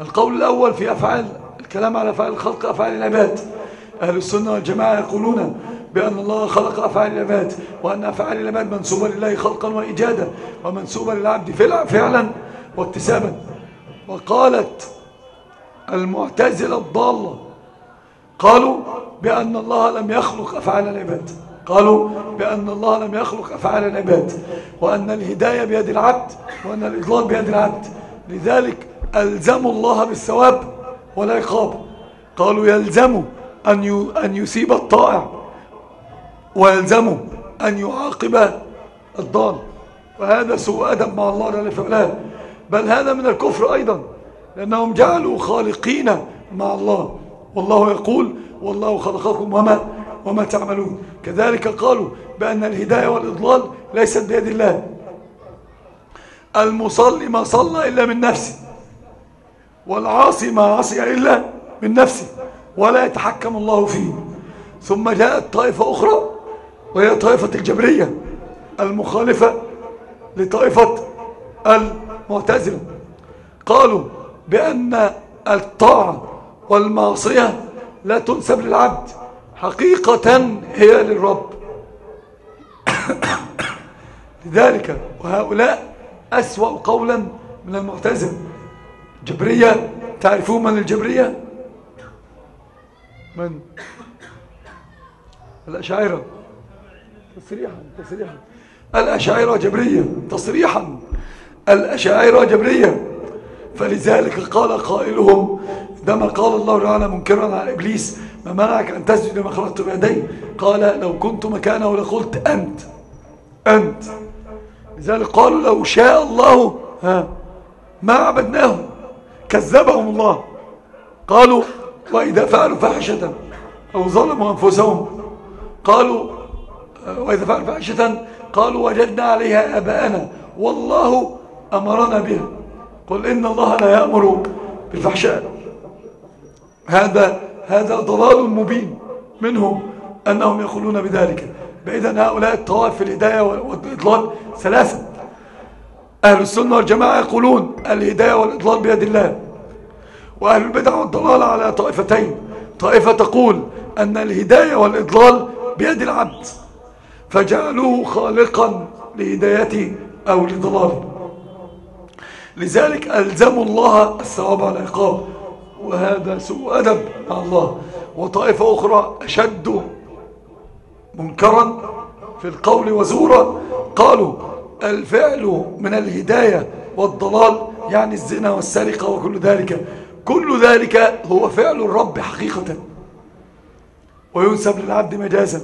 القول الأول في أفعال الكلام على أفعال الخلق أفعال العباد. أهل السنة والجماعة يقولون بأن الله خلق أفعال العباد وأن أفعال العباد منسوبة لله خلقا وإيجادا ومنسوبة للعبد فعلا واكتسابا. وقالت المعتزلة الضالة قالوا بأن الله لم يخلق أفعال العباد. قالوا بأن الله لم يخلق أفعال العباد وأن الهداية بيد العبد وأن الإضلال بيد العبد. لذلك ألزموا الله بالثواب والعقاب قالوا يلزموا أن أن يثيب الطائع ويلزمه أن يعاقب الضال. وهذا سوء أدب مع الله جل في بل هذا من الكفر أيضا لأنهم جعلوا خالقين مع الله. والله يقول والله خلقكم وما وما تعملون. كذلك قالوا بأن الهداية والإضلال ليست بيد الله. المصلي ما صلى إلا من نفسه. والعاصي ما عصي إلا من نفسه ولا يتحكم الله فيه. ثم جاءت طائفة أخرى وهي طائفة الجبرية المخالفة لطائفة المعتزلة. قالوا بأن الطاعة والمعصية لا تنسب للعبد حقيقة هي للرب. لذلك وهؤلاء أسوأ قولا من المعتزل. جبرية تعرفون من الجبرية؟ من؟ الأشاعرة. تصريحا تصريحا. الأشاعرة جبرية تصريحا. الأشاعرة جبرية. فلذلك قال قائلهم عندما قال الله تعالى منكرا على إبليس ما منعك أن تسجد لما خلقت بيدي قال لو كنت مكانه لقلت أنت أنت. لذلك قالوا لو شاء الله ها ما عبدناهم كذبهم الله. قالوا وإذا فعلوا فاحشة أو ظلموا أنفسهم. قالوا وإذا فعلوا فاحشة قالوا وجدنا عليها أباءنا. والله أمرنا بها. قل إن الله لا يأمر بالفحشاء. هذا هذا ضلال مبين منهم أنهم يقولون بذلك. بإذن هؤلاء الطوائف في الهداية والإضلال ثلاثة. أهل السنة والجماعة يقولون الهداية والإضلال بيد الله وأهل البدع والضلال على طائفتين. طائفة تقول أن الهداية والإضلال بيد العبد فجعلوه خالقا لهدايته أو لضلاله لذلك ألزموا الله الثواب على العقاب وهذا سوء أدب مع الله. وطائفة أخرى أشد منكرا في القول وزورا قالوا الفعل من الهداية والضلال يعني الزنا والسرقة وكل ذلك. كل ذلك هو فعل الرب حقيقة. وينسب للعبد مجازا.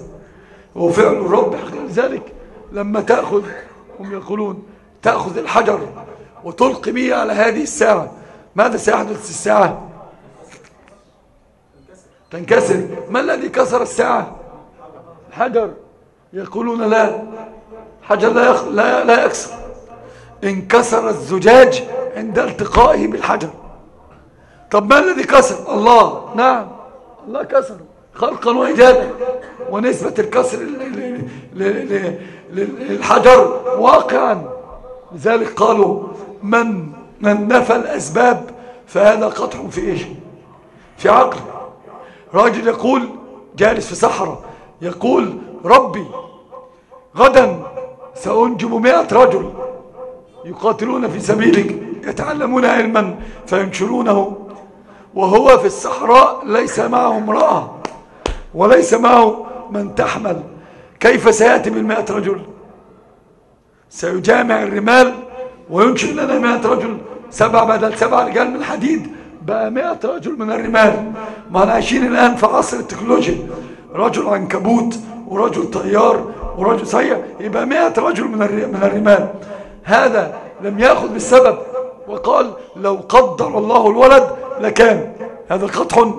هو فعل الرب حقيقة. لذلك لما تأخذ هم يقولون تأخذ الحجر وتلقي به على هذه الساعة. ماذا سيحدث الساعة؟ تنكسر. ما الذي كسر الساعة؟ الحجر. يقولون لا. حجر لا, يخ... لا, لا يكسر. انكسر الزجاج عند التقائه بالحجر. طب ما الذي كسر؟ الله. نعم. الله كسر خلقا وإيجادا. ونسبة الكسر للحجر واقعا. لذلك قالوا من من نفى الأسباب فهذا قطع في إيش؟ في عقل. راجل يقول جالس في صحراء يقول ربي غدا سأنجب مئة رجل يقاتلون في سبيلك يتعلمون علما فينشرونه. وهو في الصحراء ليس معه امرأة وليس معه من تحمل. كيف سيأتي بالمئة رجل؟ سيجامع الرمال وينشئ لنا مئة رجل. سبع بدل سبع رجال من حديد بقى مئة رجل من الرمال. ما إحنا عايشين الآن في عصر التكنولوجيا. رجل عنكبوت ورجل طيار ورجل سيء يبقى مئة رجل من من الرمال. هذا لم يأخذ بالسبب وقال لو قدر الله الولد لكان. هذا قطع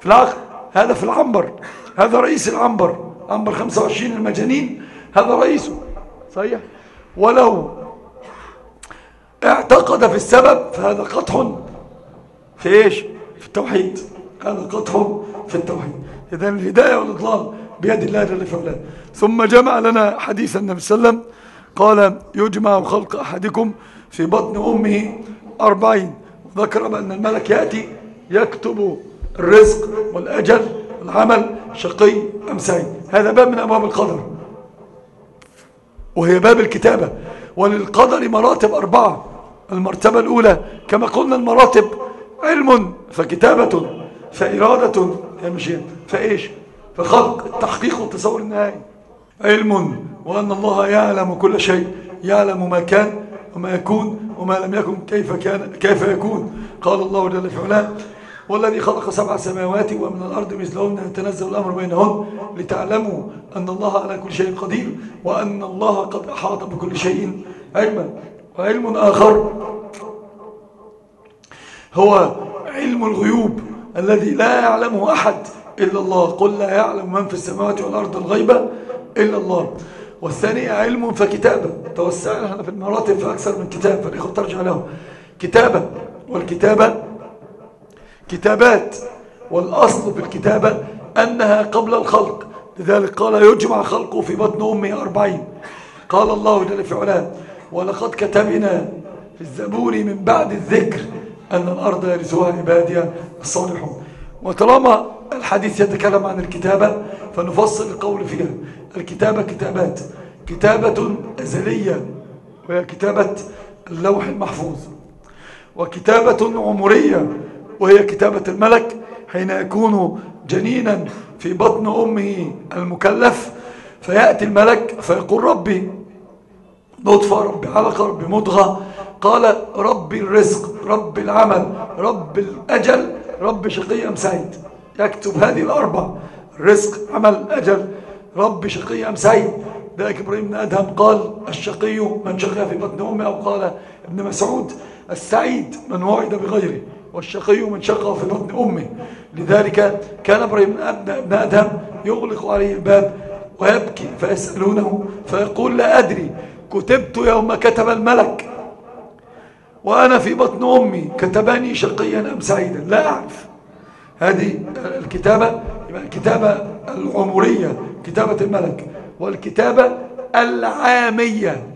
في العقل هذا في العنبر هذا رئيس العنبر عنبر 25 المجانين هذا رئيسه. صحيح؟ ولو اعتقد في السبب فهذا قطع في إيش؟ في التوحيد. هذا قطع في التوحيد. اذا الهداية والإضلال بيد الله جل في ثم جمع لنا حديث النبي صلى الله عليه وسلم. قال يجمع خلق أحدكم في بطن أمه أربعين. ذكر بأن الملك يأتي يكتب الرزق والأجل والعمل شقي أم سعيد. هذا باب من أبواب القدر. وهي باب الكتابة. وللقدر مراتب أربعة. المرتبة الأولى كما قلنا المراتب علم فكتابة فإرادة فإيش؟ فخلق التحقيق والتصور النهائي. علم وأن الله يعلم كل شيء يعلم ما كان وما يكون وما لم يكن كيف كان كيف يكون. قال الله جل في علاه والذي خلق سبع سماوات ومن الأرض مثلهن يتنزل الأمر بينهن لتعلموا أن الله على كل شيء قدير وأن الله قد أحاط بكل شيء علما. وعلم آخر هو علم الغيوب الذي لا يعلمه أحد. إلا الله. قل لا يعلم من في السماوات والأرض الغيبة إلا الله. والثاني علم فكتابة. توسعنا في المراتب في أكثر من كتاب. فالإخوة ترجع له كتابة. والكتابة كتابات. والأصل في الكتابة أنها قبل الخلق. لذلك قال يجمع خلقه في بطن أمه أربعين. قال الله جل في علاه ولقد كتبنا في الزبور من بعد الذكر أن الأرض يرثها عبادي الصالحون. وطالما الحديث يتكلم عن الكتابة فنفصل القول فيها. الكتابة كتابات كتابة أزلية وهي كتابة اللوح المحفوظ وكتابة عمرية وهي كتابة الملك حين يكون جنينا في بطن أمه المكلف فيأتي الملك فيقول ربي نطفة ربي علقة ربي مضغة. قال ربي الرزق ربي العمل ربي الأجل ربي شقي أم سعيد. يكتب هذه الأربع. الرزق عمل أجل. ربي شقي أم سعيد؟ ذلك إبراهيم بن أدهم قال الشقي من شقي في بطن أمه أو قال ابن مسعود السعيد من وعد بغيره والشقي من شقى في بطن أمه. لذلك كان إبراهيم بن أدهم يغلق عليه الباب ويبكي فيسألونه فيقول لا أدري كتبت يوم كتب الملك وأنا في بطن أمي كتبني شقيا أم سعيدا؟ لا أعرف. هذه الكتابة الكتابة العمرية كتابة الملك والكتابة العامية.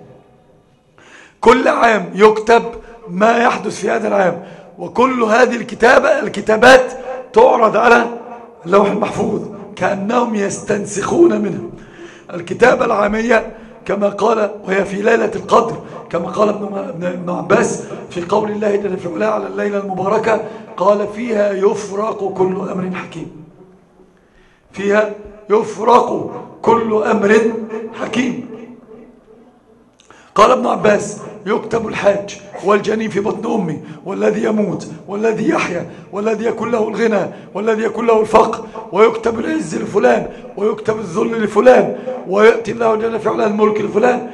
كل عام يكتب ما يحدث في هذا العام وكل هذه الكتابة الكتابات تعرض على اللوح المحفوظ كأنهم يستنسخون منها. الكتابة العامية كما قال وهي في ليلة القدر كما قال ابن عباس في قول الله جل في علاه على الليلة المباركة قال فيها يفرق كل أمر حكيم. فيها يفرق كل أمر حكيم. قال ابن عباس يكتب الحاج والجنين في بطن أمي والذي يموت والذي يحيا والذي يكون له الغنى والذي يكون له الفقر ويكتب العز لفلان ويكتب الذل لفلان ويأتي الله جل في علاه الملك لفلان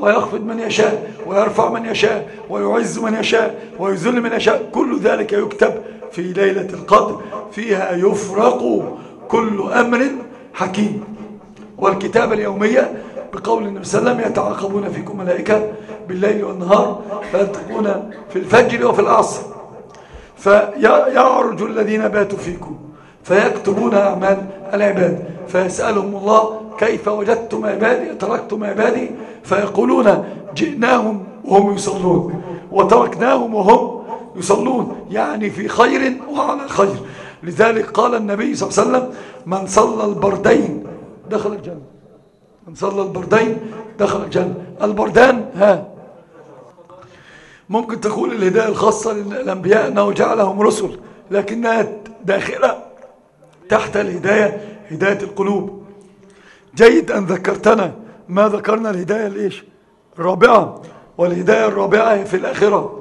ويخفض من يشاء ويرفع من يشاء ويعز من يشاء ويذل من يشاء كل ذلك يكتب في ليلة القدر فيها يفرق كل أمر حكيم. والكتابة اليومية بقول النبي صلى الله عليه وسلم يتعاقبون فيكم ملائكة بالليل والنهار فيلتقون في الفجر وفي العصر. فيعرج الذين باتوا فيكم فيكتبون أعمال العباد فيسألهم الله كيف وجدتم عبادي تركتم عبادي؟ فيقولون جئناهم وهم يصلون وتركناهم وهم يصلون يعني في خير وعلى خير لذلك قال النبي صلى الله عليه وسلم من صلى البردين دخل الجنة. من صلى البردين دخل الجنة. البردان ها. ممكن تقول الهداية الخاصة للأنبياء أنه جعلهم رسل لكنها داخلة تحت الهداية هداية القلوب. جيد أن ذكرتنا. ما ذكرنا الهداية الإيش؟ الرابعة. والهداية الرابعة في الآخرة.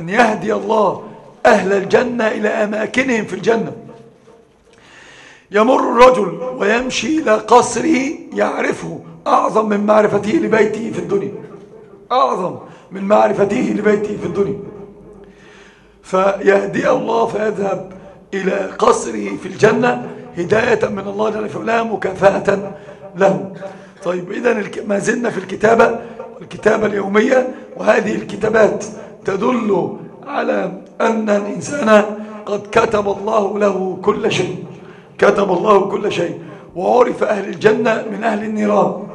أن يهدي الله أهل الجنة إلى أماكنهم في الجنة. يمر الرجل ويمشي إلى قصره يعرفه أعظم من معرفته لبيته في الدنيا. أعظم من معرفته لبيته في الدنيا. فيهدي الله فيذهب إلى قصره في الجنة هداية من الله جل وعلا مكافأة له. طيب إذا ما زلنا في الكتابة الكتابة اليومية وهذه الكتابات تدل على أن الإنسان قد كتب الله له كل شيء. كتب الله كل شيء. وعرف أهل الجنة من أهل النيران.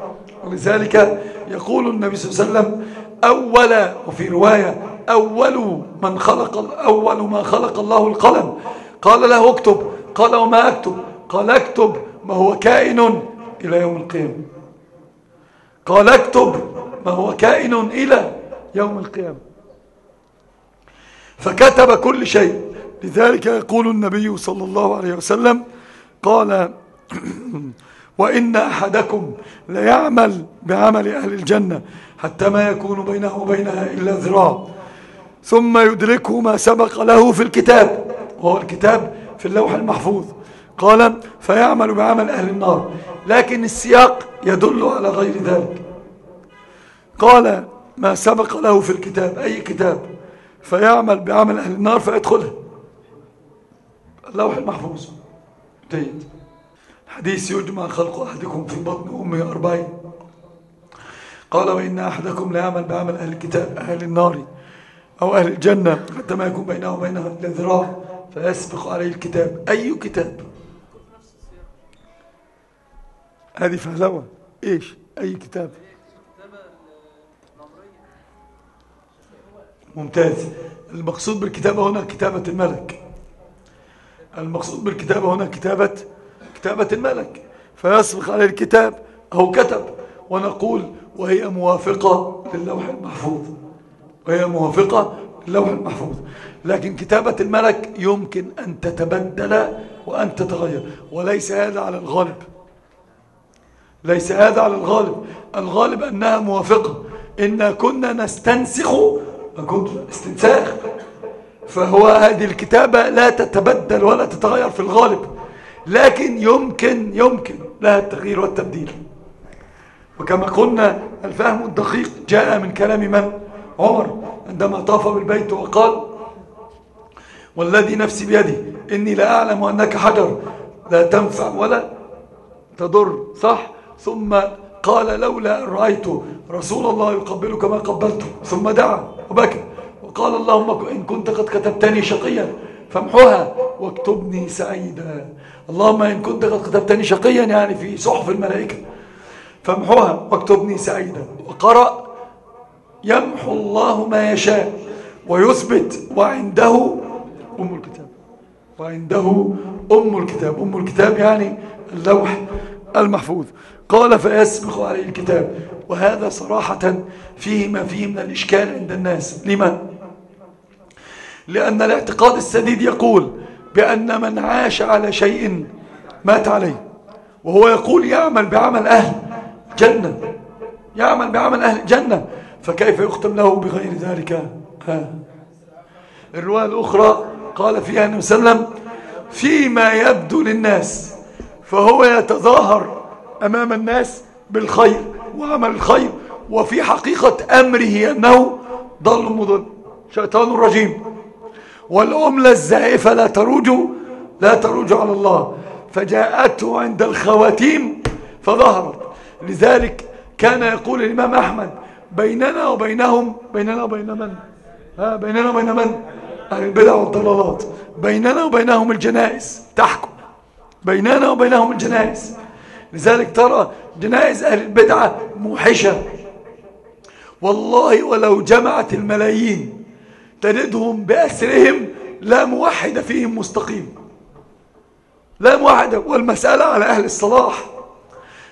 ولذلك يقول النبي صلى الله عليه وسلم أول وفي رواية أول من خلق أول ما خلق الله القلم. قال له اكتب. قال وما أكتب؟ قال اكتب ما هو كائن إلى يوم القيامة. قال اكتب ما هو كائن إلى يوم القيامة. فكتب كل شيء. لذلك يقول النبي صلى الله عليه وسلم قال وإن أحدكم ليعمل بعمل أهل الجنة حتى ما يكون بينه وبينها إلا ذراع ثم يدركه ما سبق له في الكتاب وهو الكتاب في اللوح المحفوظ. قال فيعمل بعمل أهل النار لكن السياق يدل على غير ذلك. قال ما سبق له في الكتاب أي كتاب؟ فيعمل بعمل أهل النار فيدخلها اللوح المحفوظ. جيد حديث يجمع خلق أحدكم في بطن أمه أربعين. قال وإن أحدكم لا يعمل بعمل أهل الكتاب أهل النار أو أهل الجنة حتى ما يكون بينه وبينها إلا ذراع فيسبق عليه الكتاب. أي كتاب؟ هذه فهلوة. إيش؟ أي كتاب؟ ممتاز. المقصود بالكتابة هنا كتابة الملك. المقصود بالكتابة هنا كتابة كتابة الملك. فيسبق عليه الكتاب أو كتب ونقول وهي موافقة للوح المحفوظ. وهي موافقة للوح المحفوظ. لكن كتابة الملك يمكن أن تتبدل وأن تتغير وليس هذا على الغالب. ليس هذا على الغالب. الغالب أنها موافقة. إن كنا نستنسخ كنت استنساخ فهو هذه الكتابة لا تتبدل ولا تتغير في الغالب لكن يمكن يمكن لها التغيير والتبديل. وكما قلنا الفهم الدقيق جاء من كلام من؟ عمر عندما طاف بالبيت وقال والذي نفسي بيدي إني لا أعلم أنك حجر لا تنفع ولا تضر. صح؟ ثم قال لولا أن رأيت رسول الله يقبلك ما قبلته. ثم دعا وبكى وقال اللهم إن كنت قد كتبتني شقيا فامحوها واكتبني سعيدا. اللهم إن كنت قد كتبتني شقيا يعني في صحف الملائكة فامحوها واكتبني سعيدا. وقرأ يمحو الله ما يشاء ويثبت وعنده أم الكتاب. وعنده أم الكتاب. أم الكتاب يعني اللوح المحفوظ. قال فيسبق عليه الكتاب. وهذا صراحة فيه ما فيه من الإشكال عند الناس. لمن؟ لأن الاعتقاد السديد يقول بأن من عاش على شيء مات عليه. وهو يقول يعمل بعمل أهل جنة. يعمل بعمل أهل جنة. فكيف يختم له بغير ذلك؟ ها. الرواية الأخرى قال فيها النبي صلى الله عليه وسلم فيما يبدو للناس فهو يتظاهر أمام الناس بالخير وعمل الخير وفي حقيقة أمره أنه ضل مضل. شيطان رجيم والأملة الزائفة لا تروج لا تروج على الله. فجاءته عند الخواتيم فظهرت. لذلك كان يقول الإمام أحمد بيننا وبينهم بيننا وبين من؟ ها بيننا وبين من؟ أهل البدع والضلالات. بيننا وبينهم الجنائز. تحكم. بيننا وبينهم الجنائز. لذلك ترى جنائز أهل البدعة موحشة. والله ولو جمعت الملايين. تجدهم بأسرهم لا موحد فيهم مستقيم. لا موحد والمسألة على أهل الصلاح.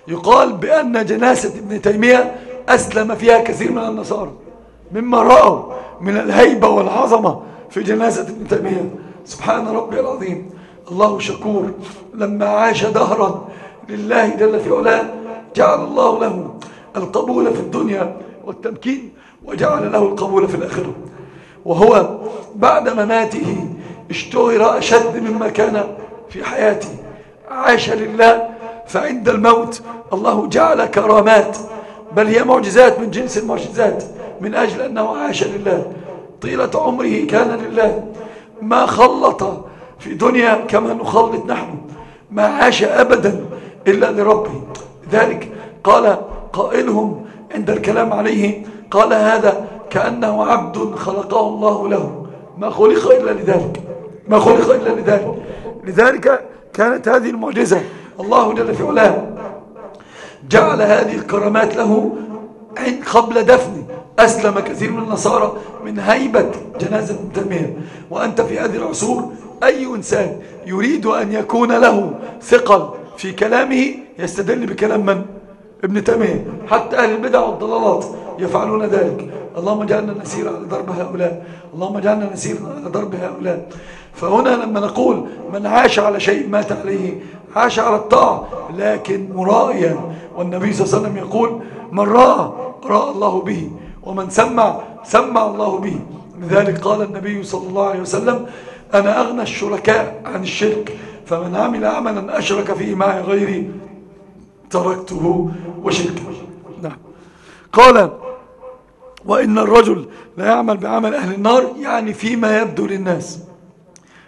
يقال بأن جناسة ابن تيمية أسلم فيها كثير من النصارى مما رأوا من الهيبة والعظمة في جنازة ابن تيمية. سبحان ربي العظيم. الله شكور. لما عاش دهرا لله جل في علاه جعل الله له القبول في الدنيا والتمكين وجعل له القبول في الآخرة. وهو بعد مماته اشتهر أشد مما كان في حياته. عاش لله فعند الموت الله جعل كرامات بل هي معجزات من جنس المعجزات من أجل أنه عاش لله. طيلة عمره كان لله. ما خلط في دنيا كما نخلط نحن ما عاش أبدا إلا لربه. ذلك قال قائلهم عند الكلام عليه قال هذا كأنه عبد خلقه الله له. ما خلق إلا لذلك. ما خلق إلا لذلك. لذلك كانت هذه المعجزة. الله جل في علاه جعل هذه الكرامات له قبل دفنه. أسلم كثير من النصارى من هيبة جنازة ابن وأنت في هذه العصور أي إنسان يريد أن يكون له ثقل في كلامه يستدل بكلام من؟ ابن تيمية. حتى أهل البدع والضلالات. يفعلون ذلك. اللهم اجعلنا نسير على ضرب هؤلاء. اللهم اجعلنا نسير على ضرب هؤلاء. فهنا لما نقول من عاش على شيء مات عليه عاش على الطاعة لكن مرائيا. والنبي صلى الله عليه وسلم يقول من رأى رأى الله به. ومن سمع سمع الله به. لذلك قال النبي صلى الله عليه وسلم أنا أغنى الشركاء عن الشرك فمن عمل عملا أشرك فيه معي غيري تركته وشركه. قال وإن الرجل لا يعمل بعمل أهل النار يعني فيما يبدو للناس.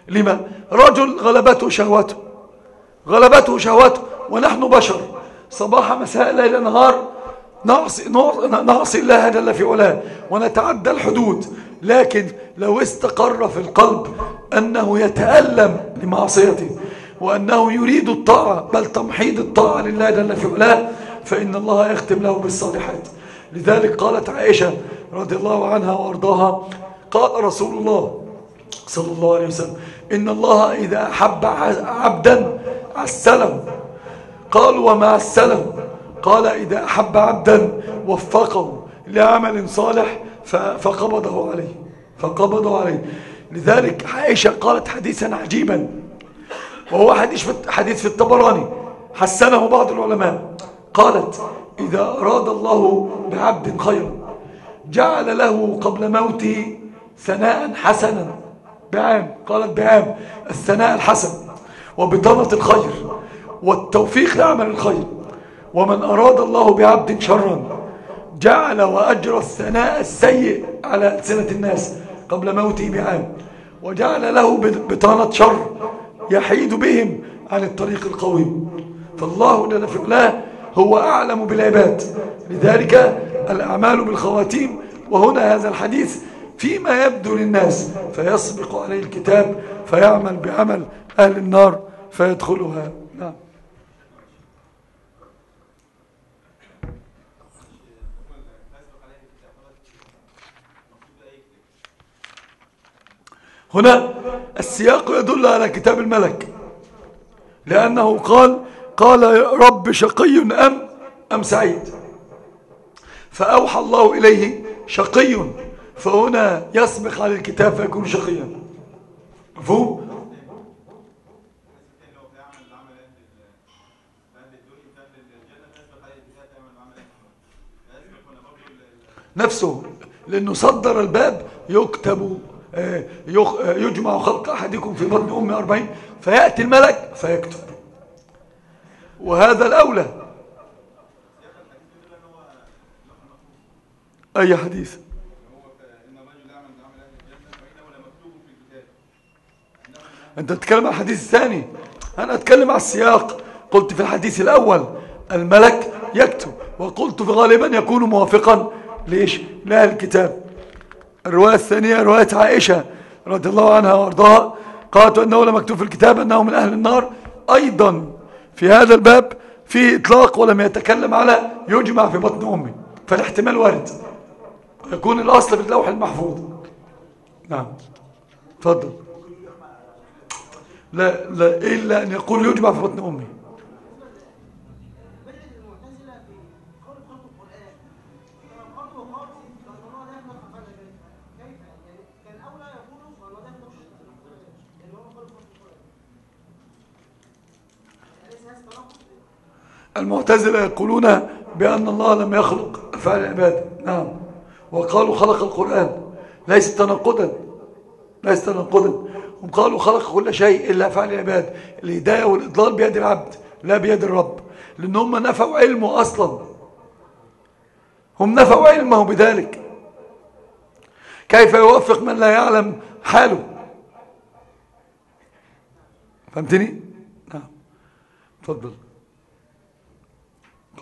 لما؟ رجل غلبته شهوته غلبته شهوته ونحن بشر. صباح مساء ليل نهار نعصي, نعصي الله جل في علاه ونتعدى الحدود. لكن لو استقر في القلب أنه يتألم لمعصيته وأنه يريد الطاعة بل تمحيد الطاعة لله جل في علاه فإن الله يختم له بالصالحات. لذلك قالت عائشة رضي الله عنها وأرضاها قال رسول الله صلى الله عليه وسلم إن الله إذا أحب عبدا عسله. قال وما السلم قال إذا أحب عبدا وفقه لعمل صالح فقبضه عليه فقبضه عليه. لذلك عائشة قالت حديثا عجيبا. وهو حديث حديث في الطبراني حسنه بعض العلماء. قالت إذا أراد الله بعبد خيرا جعل له قبل موته ثناء حسنا. بعام قالت بعام الثناء الحسن وبطانة الخير والتوفيق لعمل الخير. ومن أراد الله بعبد شرا جعل وأجرى الثناء السيء على ألسنة الناس قبل موته بعام. وجعل له بطانة شر يحيد بهم عن الطريق القويم. فالله جل في علاه هو أعلم بالعباد. لذلك الأعمال بالخواتيم وهنا هذا الحديث فيما يبدو للناس فيسبق عليه الكتاب فيعمل بعمل أهل النار فيدخلها. نعم. هنا السياق يدل على كتاب الملك لأنه قال قال رب شقي أم أم سعيد. فأوحى الله إليه شقي. فهنا يسبق على الكتاب فيكون شقيا. مفهوم؟ نفسه لأنه صدر الباب يكتب آه، آه، يجمع خلق أحدكم في بطن أم أربعين فيأتي الملك فيكتب. وهذا الأولى. أي حديث؟ أنت تتكلم عن الحديث الثاني أنا أتكلم عن السياق. قلت في الحديث الأول الملك يكتب وقلت في غالبا يكون موافقا. ليش؟ لأهل الكتاب. الرواية الثانية رواية عائشة رضي الله عنها وأرضاها. قالت أنه لم مكتوب في الكتاب أنه من أهل النار. أيضا في هذا الباب فيه إطلاق ولم يتكلم على يجمع في بطن أمي فالاحتمال وارد. يكون الأصل في اللوح المحفوظ. نعم. تفضل. لا, لا إلا أن يقول يجمع في بطن أمي. المعتزلة يقولون بأن الله لم يخلق أفعال العباد. نعم. وقالوا خلق القرآن ليس تنقضا ليس تنقضا هم قالوا خلق كل شيء إلا أفعال العباد. الهداية والإضلال بيد العبد لا بيد الرب. لأن هم نفوا علمه أصلا. هم نفوا علمه بذلك. كيف يوفق من لا يعلم حاله؟ فهمتني؟ نعم. تفضل.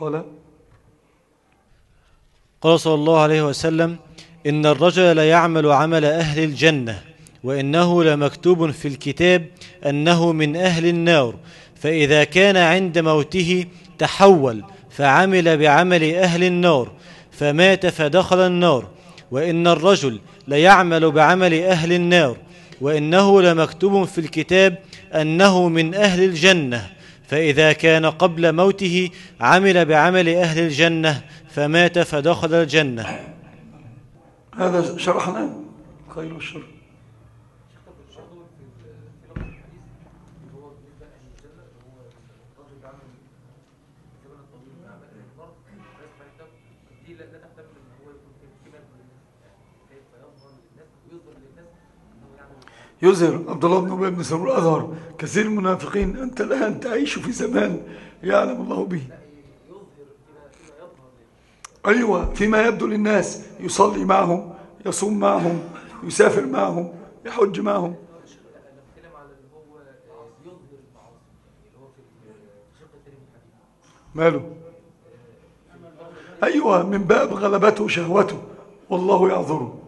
قال قال صلى الله عليه وسلم إن الرجل ليعمل عمل أهل الجنة وإنه لمكتوب في الكتاب أنه من أهل النار فإذا كان عند موته تحول فعمل بعمل أهل النار فمات فدخل النار وإن الرجل ليعمل بعمل أهل النار وإنه لمكتوب في الكتاب أنه من أهل الجنة فإذا كان قبل موته عمل بعمل أهل الجنة فمات فدخل الجنة. هذا شرحنا؟ خير الشر يظهر عبد الله بن أبي بن سلول أظهر كثير من المنافقين أنت الآن تعيش في زمان يعلم الله به. أيوة فيما يبدو للناس يصلي معهم يصوم معهم يسافر معهم يحج معهم. ماله؟ أيوة من باب غلبته شهوته والله يعذره.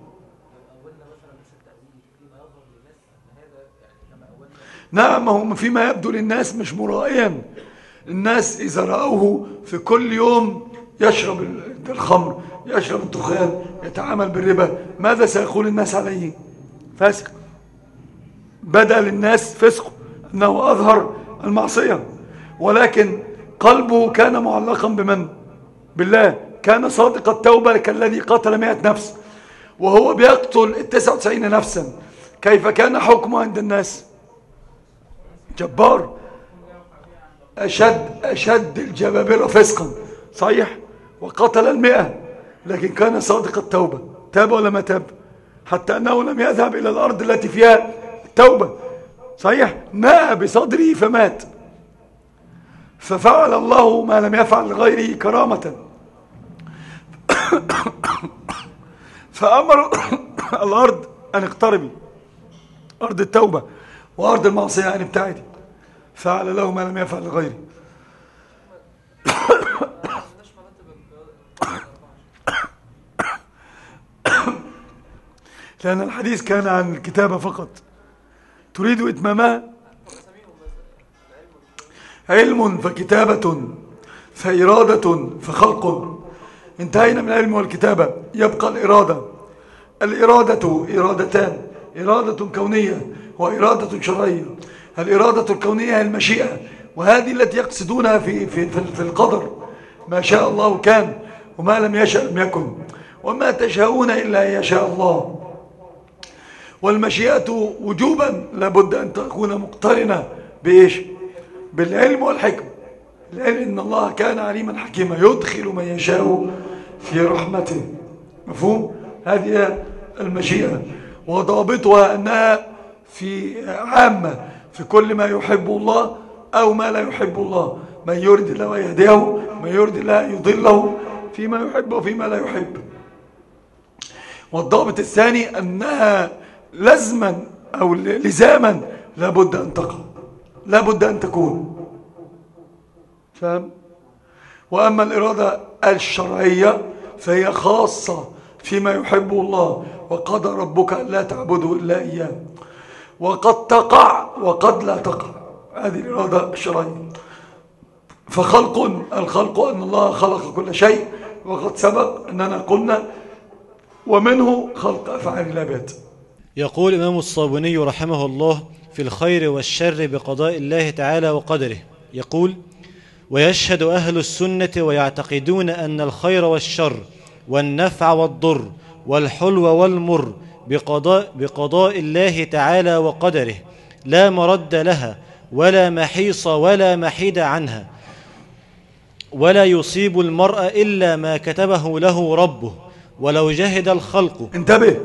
نعم هم فيما يبدو للناس مش مرائيا الناس إذا رأوه في كل يوم يشرب الخمر يشرب الدخان يتعامل بالربا ماذا سيقول الناس عليه؟ فاسق. بدأ للناس فسقه أنه أظهر المعصية. ولكن قلبه كان معلقا بمن؟ بالله. كان صادق التوبة كالذي قتل مئة نفس وهو بيقتل التسعة وتسعين نفسا. كيف كان حكمه عند الناس؟ جبار. أشد, أشد الجبابرة فسقا. صحيح؟ وقتل المئة. لكن كان صادق التوبة. تاب ولا ما تاب؟ حتى أنه لم يذهب إلى الأرض التي فيها التوبة. صحيح؟ ناء بصدره فمات. ففعل الله ما لم يفعل لغيره كرامة. فأمر الأرض أن اقتربي. أرض التوبة. وأرض المعصية أن ابتعدي فعل له ما لم يفعل لغيره لأن الحديث كان عن الكتابة فقط. تريد إتمامها علم فكتابة فإرادة فخلق. انتهينا من العلم والكتابة. يبقى الإرادة. الإرادة إرادتان. إرادة كونية. وإرادة شرعية الإرادة الكونية هي المشيئة. وهذه التي يقصدونها في, في, في, في القدر. ما شاء الله كان وما لم يشأ لم يكن. وما تشاءون إلا يشاء الله. والمشيئة وجوبا لابد أن تكون مقترنة بإيش؟ بالعلم والحكم. العلم إن الله كان عليما حكيما. يدخل من يشاء في رحمته. مفهوم؟ هذه المشيئة. وضابطها أنها في عامة في كل ما يحب الله أو ما لا يحب الله. من يريد الله يهديه من يريد الله يضله فيما يحب وفيما لا يحب. والضابط الثاني أنها لزما أو لزاما لابد أن تقع لابد أن تكون. فهم وأما الإرادة الشرعية فهي خاصة فيما يحبه الله وقضى ربك لا تعبدوا إلا إياه. وقد تقع وقد لا تقع. هذه الإرادة الشرعية. فخلق الخلق أن الله خلق كل شيء وقد سبق أننا قلنا ومنه خلق أفعال العباد. يقول إمام الصابوني رحمه الله في الخير والشر بقضاء الله تعالى وقدره. يقول ويشهد أهل السنة ويعتقدون أن الخير والشر والنفع والضر والحلو والمر بقضاء, بقضاء الله تعالى وقدره لا مرد لها ولا محيص ولا محيد عنها ولا يصيب المرء إلا ما كتبه له ربه. ولو جهد الخلق. انتبه!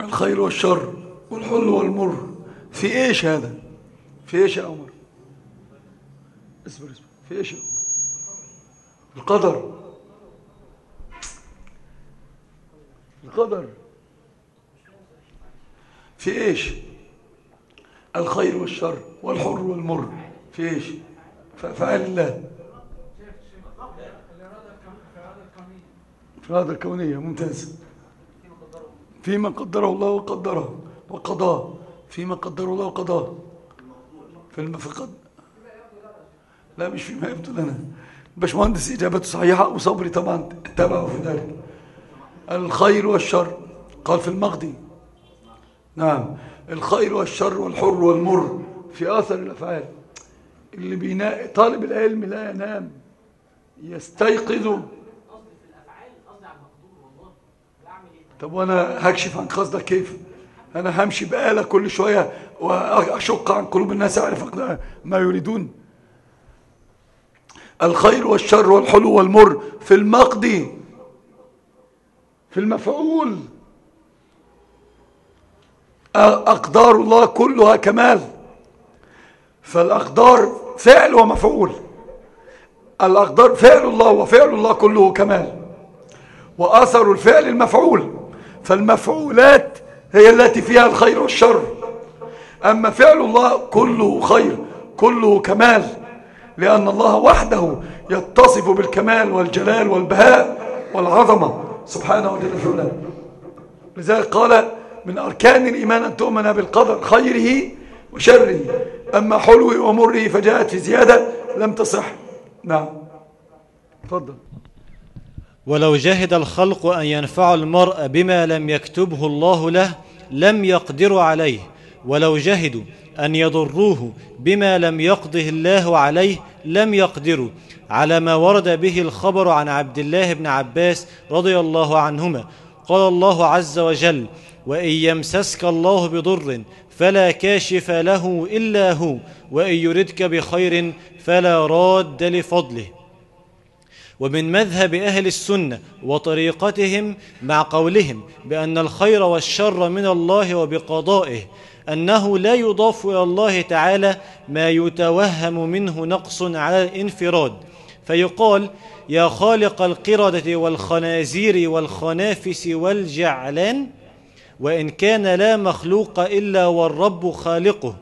الخير والشر والحلو والمر. في إيش هذا؟ في إيش يا عمر؟ اصبر اصبر. في إيش القدر. القدر في إيش؟ الخير والشر والحر والمر. في إيش؟ فعل. الله في هذا الكونية ممتاز. فيما قدره الله وقدره وقضاه فيما قدره الله وقضاه في المفقد لا مش فيما يبدو لنا. باشمهندس إجابته صحيحة وصبري طبعا. اتبعه في ذلك. الخير والشر. قال في المغدي نعم. الخير والشر والحر والمر. في آثر الأفعال. اللي بيناء طالب العلم لا ينام. يستيقظ. طب وأنا هكشف عن قصدك كيف؟ أنا همشي بآلة كل شوية وأشق عن قلوب الناس أعرف ما يريدون. الخير والشر والحلو والمر. في المقدي. في المفعول. أقدار الله كلها كمال. فالأقدار فعل ومفعول. الأقدار فعل الله وفعل الله كله كمال. وأثر الفعل المفعول. فالمفعولات هي التي فيها الخير والشر. أما فعل الله كله خير كله كمال. لأن الله وحده يتصف بالكمال والجلال والبهاء والعظمة. سبحانه وتعالى لذلك قال من أركان الإيمان أن تؤمن بالقدر خيره وشره. أما حلوة ومره فجاءت في زيادة لم تصح. نعم. تفضل. ولو جهد الخلق أن ينفع المرء بما لم يكتبه الله له لم يقدروا عليه. ولو جهدوا أن يضروه بما لم يقضه الله عليه لم يقدروا. على ما ورد به الخبر عن عبد الله بن عباس رضي الله عنهما. قال الله عز وجل وإن يمسسك الله بضر فلا كاشف له إلا هو وإن يردك بخير فلا راد لفضله. ومن مذهب أهل السنة وطريقتهم مع قولهم بأن الخير والشر من الله وبقضائه أنه لا يضاف إلى الله تعالى ما يتوهم منه نقص على الانفراد فيقال يا خالق القردة والخنازير والخنافس والجعلان وإن كان لا مخلوق إلا والرب خالقه.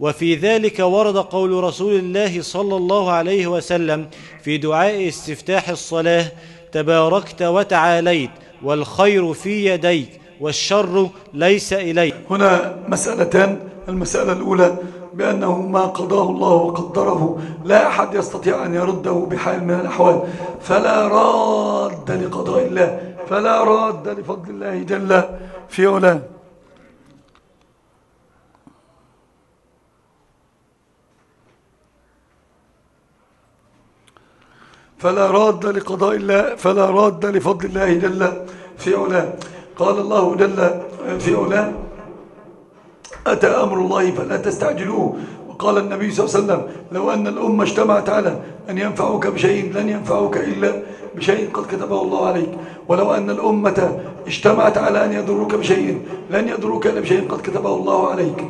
وفي ذلك ورد قول رسول الله صلى الله عليه وسلم في دعاء استفتاح الصلاة تباركت وتعاليت والخير في يديك والشر ليس إليك. هنا مسألتان المسألة الأولى بأنه ما قضاه الله وقدره لا أحد يستطيع أن يرده بحال من الأحوال. فلا راد لقضاء الله فلا راد لفضل الله جل في علاه. فلا راد لقضاء الله فلا راد لفضل الله جل في علاه. قال الله جل في علاه أتى أمر الله فلا تستعجلوه. وقال النبي صلى الله عليه وسلم لو أن الأمة اجتمعت على أن ينفعوك بشيء لن ينفعوك إلا بشيء قد كتبه الله عليك. ولو أن الأمة اجتمعت على أن يضروك بشيء لن يضروك إلا بشيء قد كتبه الله عليك.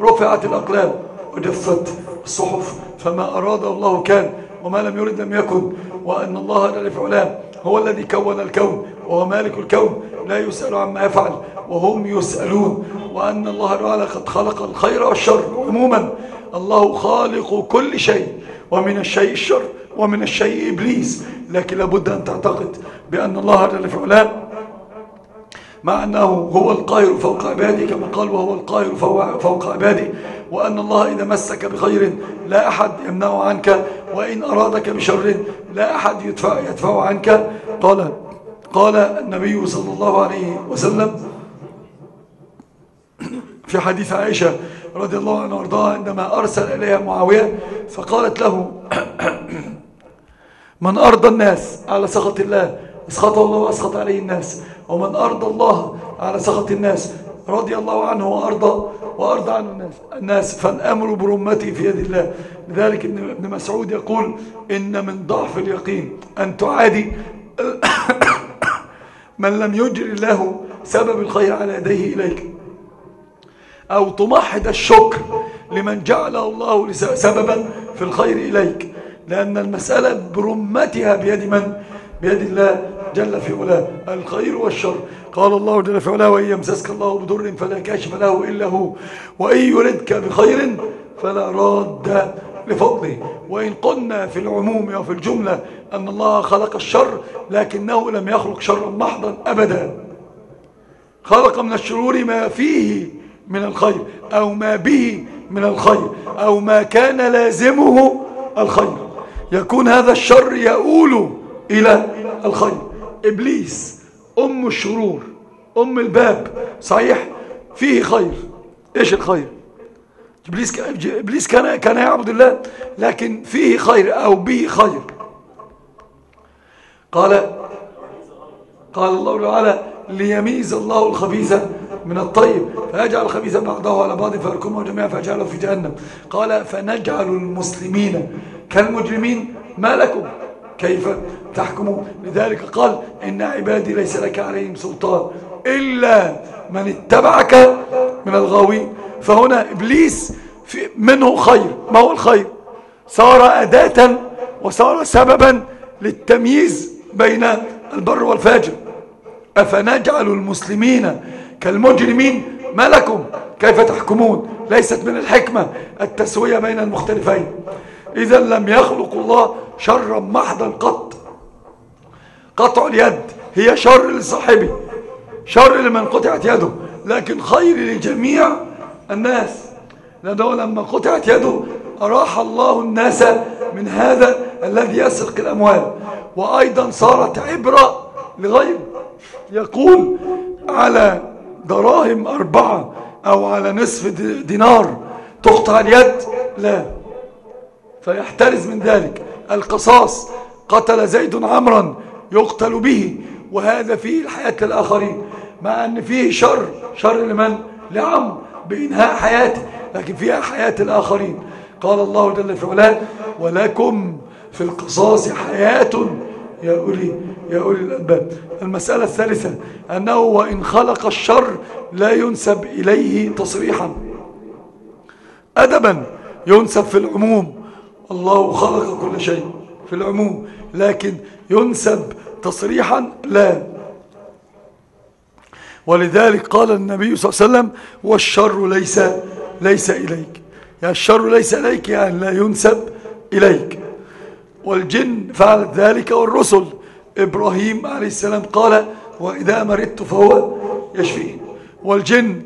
رفعت الأقلام وجفت الصحف فما أراد الله كان وما لم يرد لم يكن. وأن الله جل في علاه هو الذي كون الكون وهو مالك الكون لا يسأل عما يفعل وهم يسألون. وأن الله تعالى قد خلق الخير والشر عموما. الله خالق كل شيء ومن الشيء الشر ومن الشيء إبليس. لكن لابد أن تعتقد بأن الله جل في علاه مع أنه هو القاهر فوق عباده كما قال وهو القاهر فوق عباده. وأن الله إذا مسك بخير لا أحد يمنعه عنك وإن أرادك بشر لا أحد يدفع, يدفع عنك. قال قال النبي صلى الله عليه وسلم في حديث عائشة رضي الله عنها وأرضاها عندما أرسل إليها معاوية فقالت له من أرضى الناس على سخط الله أسخط الله وأسخط عليه الناس. ومن أرضى الله على سخط الناس. رضي الله عنه وأرضى وأرضى عنه الناس الناس. فالأمر برمتي في يد الله. لذلك ابن مسعود يقول إن من ضعف اليقين أن تعادي من لم يجري الله سبب الخير على يديه إليك. أو تمحض الشكر لمن جعله الله سببا في الخير إليك. لأن المسألة برمتها بيد من؟ بيد الله. جل في علاه الخير والشر. قال الله جل في علاه وإن يمسسك الله بضر فلا كاشف له إلا هو وإن يردك بخير فلا راد لفضله. وإن قلنا في العموم وفي الجملة أن الله خلق الشر لكنه لم يخلق شرا محضا أبدا. خلق من الشرور ما فيه من الخير أو ما به من الخير أو ما كان لازمه الخير. يكون هذا الشر يؤول إلى الخير. إبليس أم الشرور أم الباب صحيح؟ فيه خير. إيش الخير؟ إبليس إبليس كان كان يعبد الله لكن فيه خير أو به خير. قال قال الله تعالى ليميز الله الخبيث من الطيب فيجعل الخبيث بعضه على بعض فيركمه جميعا فيجعله في جهنم. قال فنجعل المسلمين كالمجرمين. ما لكم؟ كيف؟ تحكمون لذلك قال إن عبادي ليس لك عليهم سلطان إلا من اتبعك من الغاوين. فهنا إبليس في منه خير. ما هو الخير؟ صار أداة وصار سببا للتمييز بين البر والفاجر. أفنجعل المسلمين كالمجرمين؟ ما لكم؟ كيف تحكمون؟ ليست من الحكمة التسوية بين المختلفين. إذا لم يخلق الله شرا محضا قط. قطع اليد هي شر لصاحبه شر لمن قطعت يده لكن خير لجميع الناس. لأنه لما قطعت يده أراح الله الناس من هذا الذي يسرق الأموال. وأيضا صارت عبرة لغيره يقول على دراهم أربعة أو على نصف دينار تقطع اليد. لا. فيحترز من ذلك. القصاص قتل زيد عمرا يقتل به وهذا فيه الحياة للآخرين مع أن فيه شر شر لمن؟ لعمر بإنهاء حياته لكن فيها حياة الآخرين. قال الله جل في علاه ولكم في القصاص حياة يا أولي, يا أولي الألباب. المسألة الثالثة أنه وإن خلق الشر لا ينسب إليه تصريحا. أدبا ينسب في العموم. الله خلق كل شيء في العموم. لكن ينسب تصريحا لا. ولذلك قال النبي صلى الله عليه وسلم والشر ليس ليس إليك. يعني الشر ليس إليك يعني لا ينسب إليك. والجن فعلت ذلك والرسل إبراهيم عليه السلام قال وإذا مرضت فهو يشفين والجن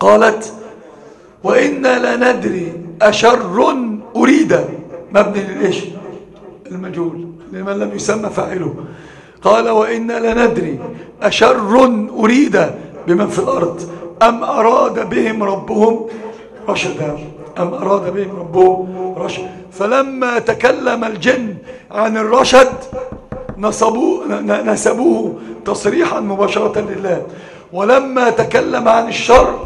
قالت وإنا لندري أشر أريد مبني للإيش المجهول لمن لم يسمى فاعله. قال وإنا لندري أشر أريد بمن في الأرض أم أراد بهم ربهم رشدا؟ أم أراد بهم ربهم رشد. فلما تكلم الجن عن الرشد نصبوه نسبوه تصريحا مباشرة لله. ولما تكلم عن الشر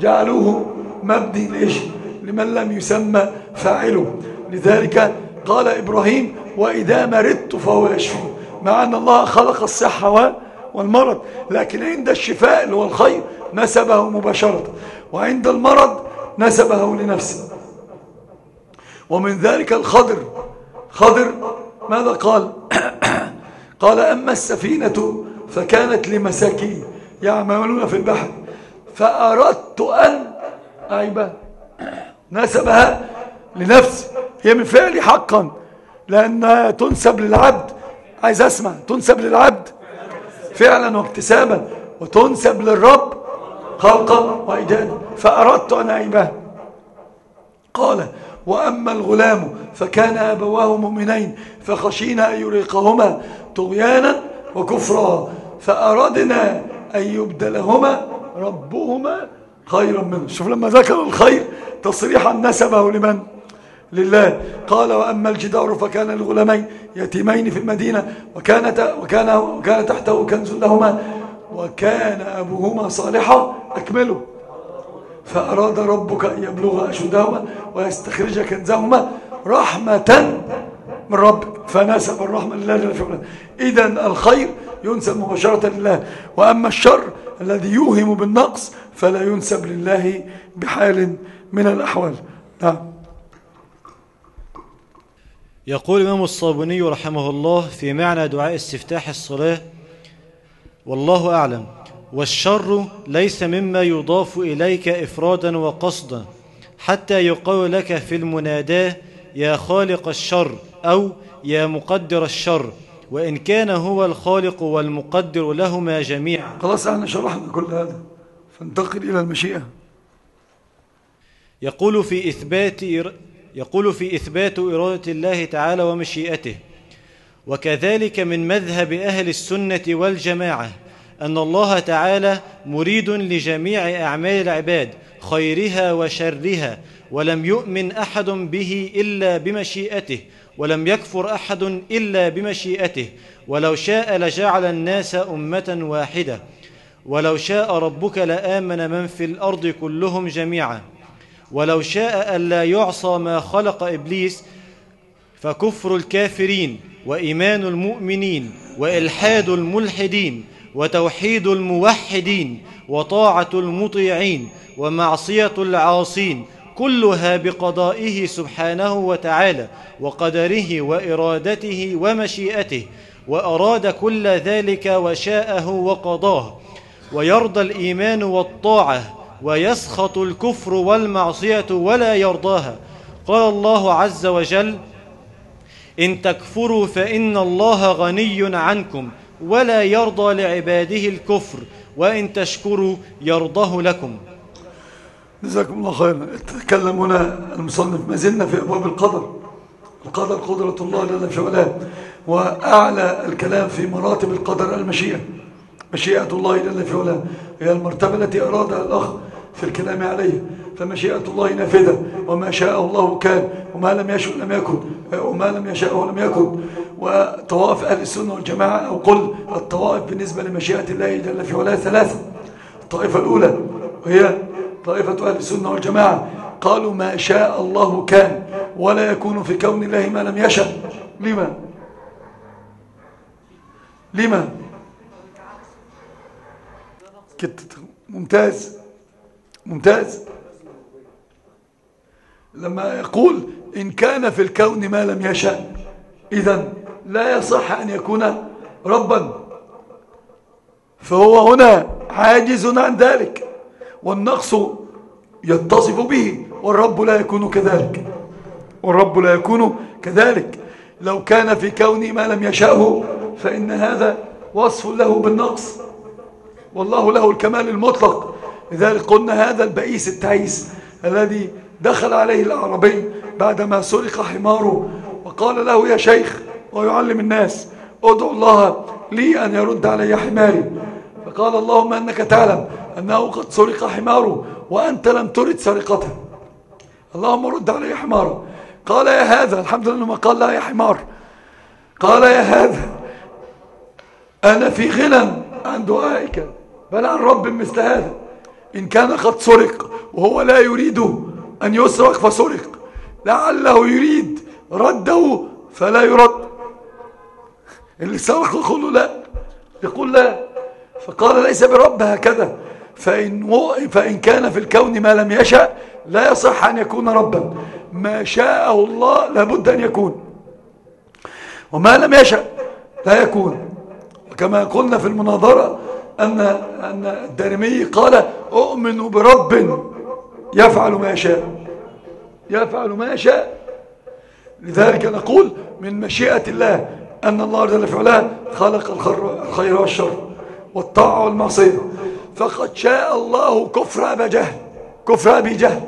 جعلوه مبني ليش؟ لمن لم يسمى فاعله. لذلك قال إبراهيم وإذا مرضت فهو يشفي مع أن الله خلق الصحة والمرض لكن عند الشفاء اللي هو الخير نسبه مباشرة وعند المرض نسبه لنفسه. ومن ذلك الخضر. خضر ماذا قال؟ قال أما السفينة فكانت لمساكين يعملون في البحر فأردت أن أعيبها نسبها لنفسي. هي من فعلي حقا لأنها تنسب للعبد. عايز أسمع تنسب للعبد فعلا واكتسابا وتنسب للرب خلقا وإيجادا. فأردت أن أعيبها قال وأما الغلام فكان أبواه مؤمنين فخشينا أن يريقهما طغيانا وكفرا. فأردنا أن يبدلهما ربهما خيرا منه. شوف لما ذكر الخير تصريحا نسبه لمن؟ لله. قال وأما الجدار فكان الغلامين يتيمين في المدينة وكانت وكان, وكان تحته كنز لهما وكان أبوهما صالحا أكمله. فأراد ربك أن يبلغ أشدهما ويستخرج كنزهما رحمة من ربك فنسب الرحمة لله جل وعلا. إذا الخير ينسب مباشرة لله. وأما الشر الذي يوهم بالنقص فلا ينسب لله بحال من الأحوال. نعم. يقول الإمام الصابوني رحمه الله في معنى دعاء استفتاح الصلاة والله أعلم. والشر ليس مما يضاف إليك إفرادا وقصدا حتى يقول لك في المناداة يا خالق الشر أو يا مقدر الشر وإن كان هو الخالق والمقدر لهما جميعا. خلاص إحنا شرحنا كل هذا. فانتقل إلى المشيئة. يقول في إثبات يقول في إثبات إرادة الله تعالى ومشيئته وكذلك من مذهب أهل السنة والجماعة أن الله تعالى مريد لجميع أعمال العباد خيرها وشرها ولم يؤمن أحد به إلا بمشيئته ولم يكفر أحد إلا بمشيئته ولو شاء لجعل الناس أمة واحدة ولو شاء ربك لآمن من في الأرض كلهم جميعا. ولو شاء ألا يعصى ما خلق إبليس فكفر الكافرين وإيمان المؤمنين وإلحاد الملحدين وتوحيد الموحدين وطاعة المطيعين ومعصية العاصين كلها بقضائه سبحانه وتعالى وقدره وإرادته ومشيئته وأراد كل ذلك وشاءه وقضاه. ويرضى الإيمان والطاعة ويسخط الكفر والمعصية ولا يرضاها. قال الله عز وجل إن تكفروا فإن الله غني عنكم ولا يرضى لعباده الكفر وإن تشكروا يرضه لكم. جزاكم الله خيرا. تكلم هنا المصنف ما زلنا في أبواب القدر. القدر قدرة الله في علاه وأعلى الكلام في مراتب القدر المشيئة. مشيئة الله جل في علاه هي المرتبة التي أرادها الأخ في الكلام عليه فمشيئة الله نافذة. وما شاء الله كان وما لم يشاء لم يكن وما لم يشاء لم يكن. وطوائف أهل السنة والجماعة أو قل الطوائف بالنسبة لمشيئة الله جل في علاه ثلاثة. الطائفة الأولى وهي طائفة أهل السنة والجماعة. قالوا ما شاء الله كان ولا يكون في كون الله ما لم يشاء لما؟ لما؟ ممتاز. ممتاز. لما يقول إن كان في الكون ما لم يشاء إذا لا يصح أن يكون ربا. فهو هنا عاجز عن ذلك والنقص يتصف به والرب لا يكون كذلك. والرب لا يكون كذلك. لو كان في كون ما لم يشاءه فإن هذا وصف له بالنقص. والله له الكمال المطلق. لذلك قلنا هذا البئيس التعيس الذي دخل عليه الأعرابي بعدما سرق حماره وقال له يا شيخ ويعلم الناس ادعو الله لي أن يرد علي حماري. فقال اللهم أنك تعلم أنه قد سرق حماره وأنت لم ترد سرقته. اللهم رد علي حماره. قال يا هذا الحمد لله ما قال لا يا حمار. قال يا هذا أنا في غنى عن دعائك. بل عن رب مثل هذا. إن كان قد سرق وهو لا يريد أن يسرق فسرق لعله يريد رده فلا يرد. اللي سرق يقول له لا يقول لا. فقال ليس برب هكذا. فإن, فإن كان في الكون ما لم يشاء لا يصح أن يكون ربا. ما شاءه الله لابد أن يكون. وما لم يشاء لا يكون. وكما قلنا في المناظرة أن, أن الدارمي قال أؤمن برب يفعل ما يشاء يفعل ما يشاء. لذلك نقول من مشيئة الله أن الله جل في خلق الخير والشر والطاعة والمعصية. فقد شاء الله كفر أبا جهل كفر أبي جهل.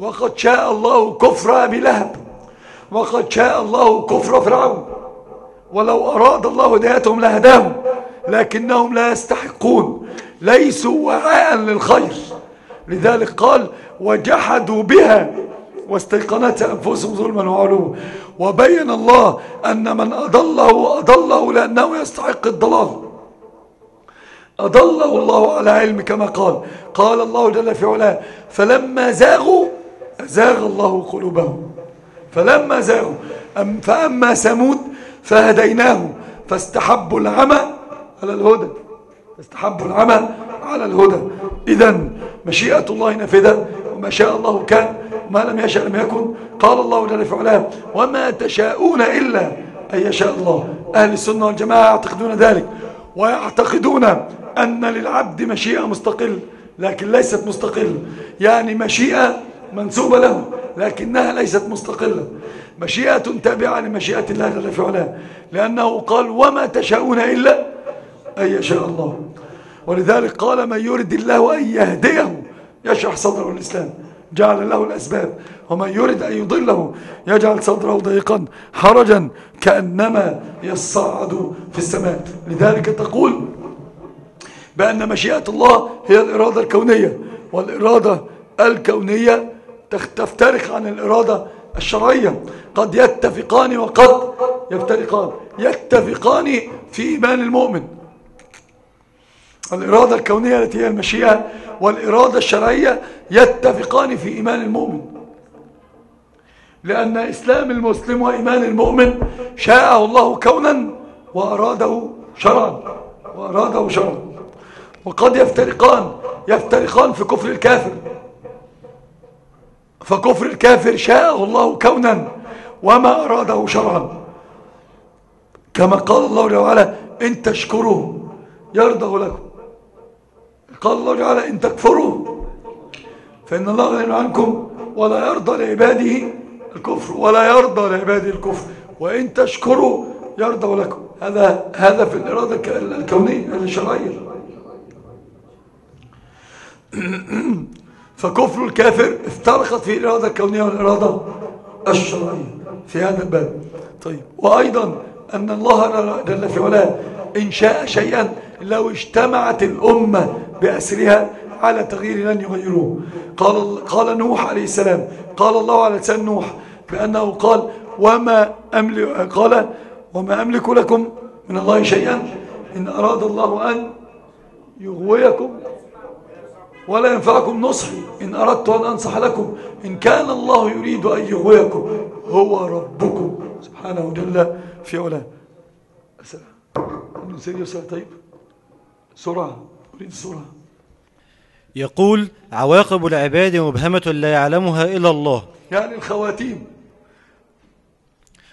وقد شاء الله كفر أبي لهب. وقد شاء الله كفر فرعون. ولو أراد الله هدايتهم لهداهم. لكنهم لا يستحقون ليسوا وعاء للخير. لذلك قال وجحدوا بها واستيقنت أنفسهم ظلما وعلوا. وبين الله أن من أضله أضله لأنه يستحق الضلال. أضله الله على علم كما قال. قال الله جل في علاه فلما زاغوا زاغ الله قلوبهم. فلما زاغوا فأما ثمود فهديناه فاستحبوا العمى على الهدى. استحبوا العمى على الهدى. إذا مشيئة الله نفذة وما شاء الله كان وما لم يشاء لم يكن. قال الله جل في وما تشاءون إلا أن يشاء الله. أهل السنة والجماعة يعتقدون ذلك ويعتقدون أن للعبد مشيئة مستقل لكن ليست مستقلة يعني مشيئة منسوبة له لكنها ليست مستقلة. مشيئة تابعة لمشيئة الله جل في لأنه قال وما تشاءون إلا أن يشاء الله. ولذلك قال من يرد الله أن يهديه يشرح صدره الإسلام جعل له الأسباب. ومن يرد أن يضله يجعل صدره ضيقا حرجا كأنما يصعد في السماء. لذلك تقول بأن مشيئة الله هي الإرادة الكونية. والإرادة الكونية تفترق عن الإرادة الشرعية. قد يتفقان وقد يفترقان. يتفقان في إيمان المؤمن. الإرادة الكونية التي هي المشيئة والإرادة الشرعية يتفقان في إيمان المؤمن. لأن إسلام المسلم وإيمان المؤمن شاءه الله كونا وأراده شرعا وأراده شرعا. وقد يفترقان يفترقان في كفر الكافر. فكفر الكافر شاءه الله كونا وما أراده شرعا. كما قال الله تعالى إن تشكروا يرضه لكم. قال الله تعالى إن تكفروا فإن الله غني عنكم ولا يرضى لعباده الكفر ولا يرضى لعباده الكفر وإن تشكروا يرضى لكم. هذا هذا في الإرادة الكونية الشرعية فكفر الكافر افترقت في الإرادة الكونية والإرادة الشرعية في هذا الباب. طيب وأيضا أن الله جل في علاه إن شاء شيئا لو اجتمعت الأمة بأسرها على تغيير لن يغيروه. قال, قال نوح عليه السلام قال الله على لسان نوح بأنه قال وما أملك قال وما أملك لكم من الله شيئا إن أراد الله أن يغويكم ولا ينفعكم نصحي إن أردت أن أنصح لكم إن كان الله يريد أن يغويكم هو ربكم. سبحانه جل في علاه. طيب. سرعة أريد سرعة. يقول عواقب العباد مبهمة لا يعلمها إلا الله. يعني الخواتيم.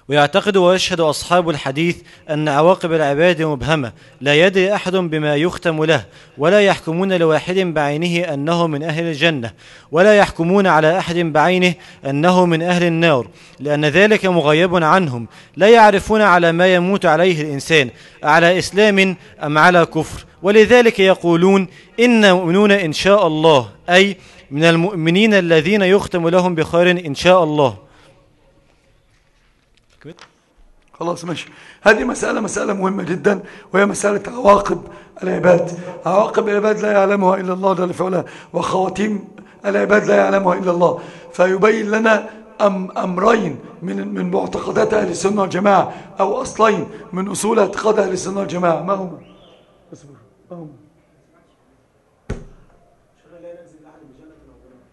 ويعتقد ويشهد أصحاب الحديث أن عواقب العباد مبهمة. لا يدري أحد بما يختم له ولا يحكمون لواحد بعينه أنه من أهل الجنة ولا يحكمون على أحد بعينه أنه من أهل النار لأن ذلك مغيب عنهم. لا يعرفون على ما يموت عليه الإنسان على إسلام أم على كفر. ولذلك يقولون إن مؤمنون إن شاء الله أي من المؤمنين الذين يختم لهم بخير إن شاء الله. خلاص ماشي. هذه مسألة مسألة مهمة جدا وهي مسألة عواقب العباد. عواقب العباد لا يعلمها إلا الله جل وعلا وخواتيم العباد لا يعلمها إلا الله. فيبين لنا أم أمرين من من معتقدات أهل السنة والجماعة أو أصلين من أصول اعتقاد أهل السنة والجماعة. ما هما؟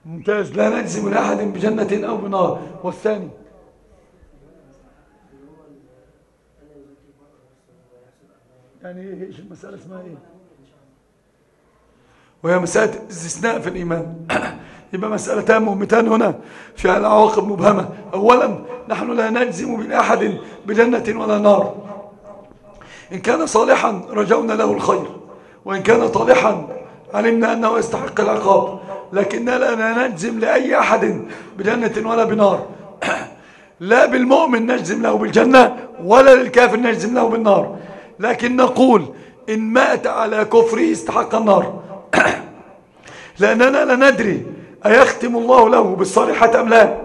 ممتاز لا نجزم لأحد بجنة أو بنار والثاني. يعني إيش المسألة اسمها إيه؟ وهي مسألة استثناء في الإيمان. يبقى مسألتان مهمتان هنا فيها العواقب مبهمة. أولا نحن لا نجزم من أحد بجنة ولا نار. إن كان صالحا رجونا له الخير. وإن كان طالحا علمنا أنه يستحق العقاب. لكننا لا نجزم لأي أحد بجنة ولا بنار. لا بالمؤمن نجزم له بالجنة ولا للكافر نجزم له بالنار. لكن نقول إن مات على كفره استحق النار. لأننا لا ندري أيختم الله له بالصالحات أم لا.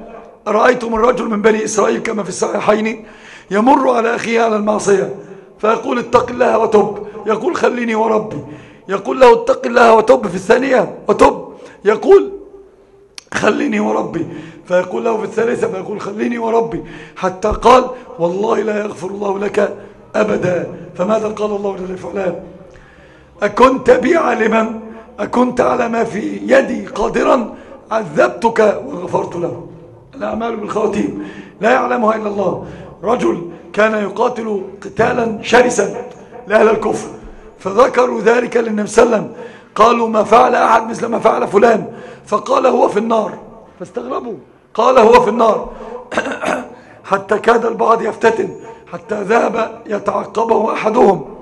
رأيتم الرجل من بني إسرائيل كما في الصحيحين يمر على أخيه على المعصية فيقول اتق الله وتب. يقول خليني وربي. يقول له اتق الله وتب في الثانية. وتب يقول خليني وربي. فيقول له في الثالثة فيقول خليني وربي. حتى قال والله لا يغفر الله لك أبدا. فماذا قال الله جل وعلا؟ أكنت بي عالما أكنت على ما في يدي قادرا عذبتك وغفرت له. الأعمال بالخواتيم. لا يعلمها إلا الله. رجل كان يقاتل قتالا شرسا. لأهل الكفر. فذكروا ذلك للنبي صلى الله عليه وسلم. قالوا ما فعل أحد مثل ما فعل فلان. فقال هو في النار. فاستغربوا. قال هو في النار. حتى كاد البعض يفتتن. حتى ذهب يتعقبه أحدهم.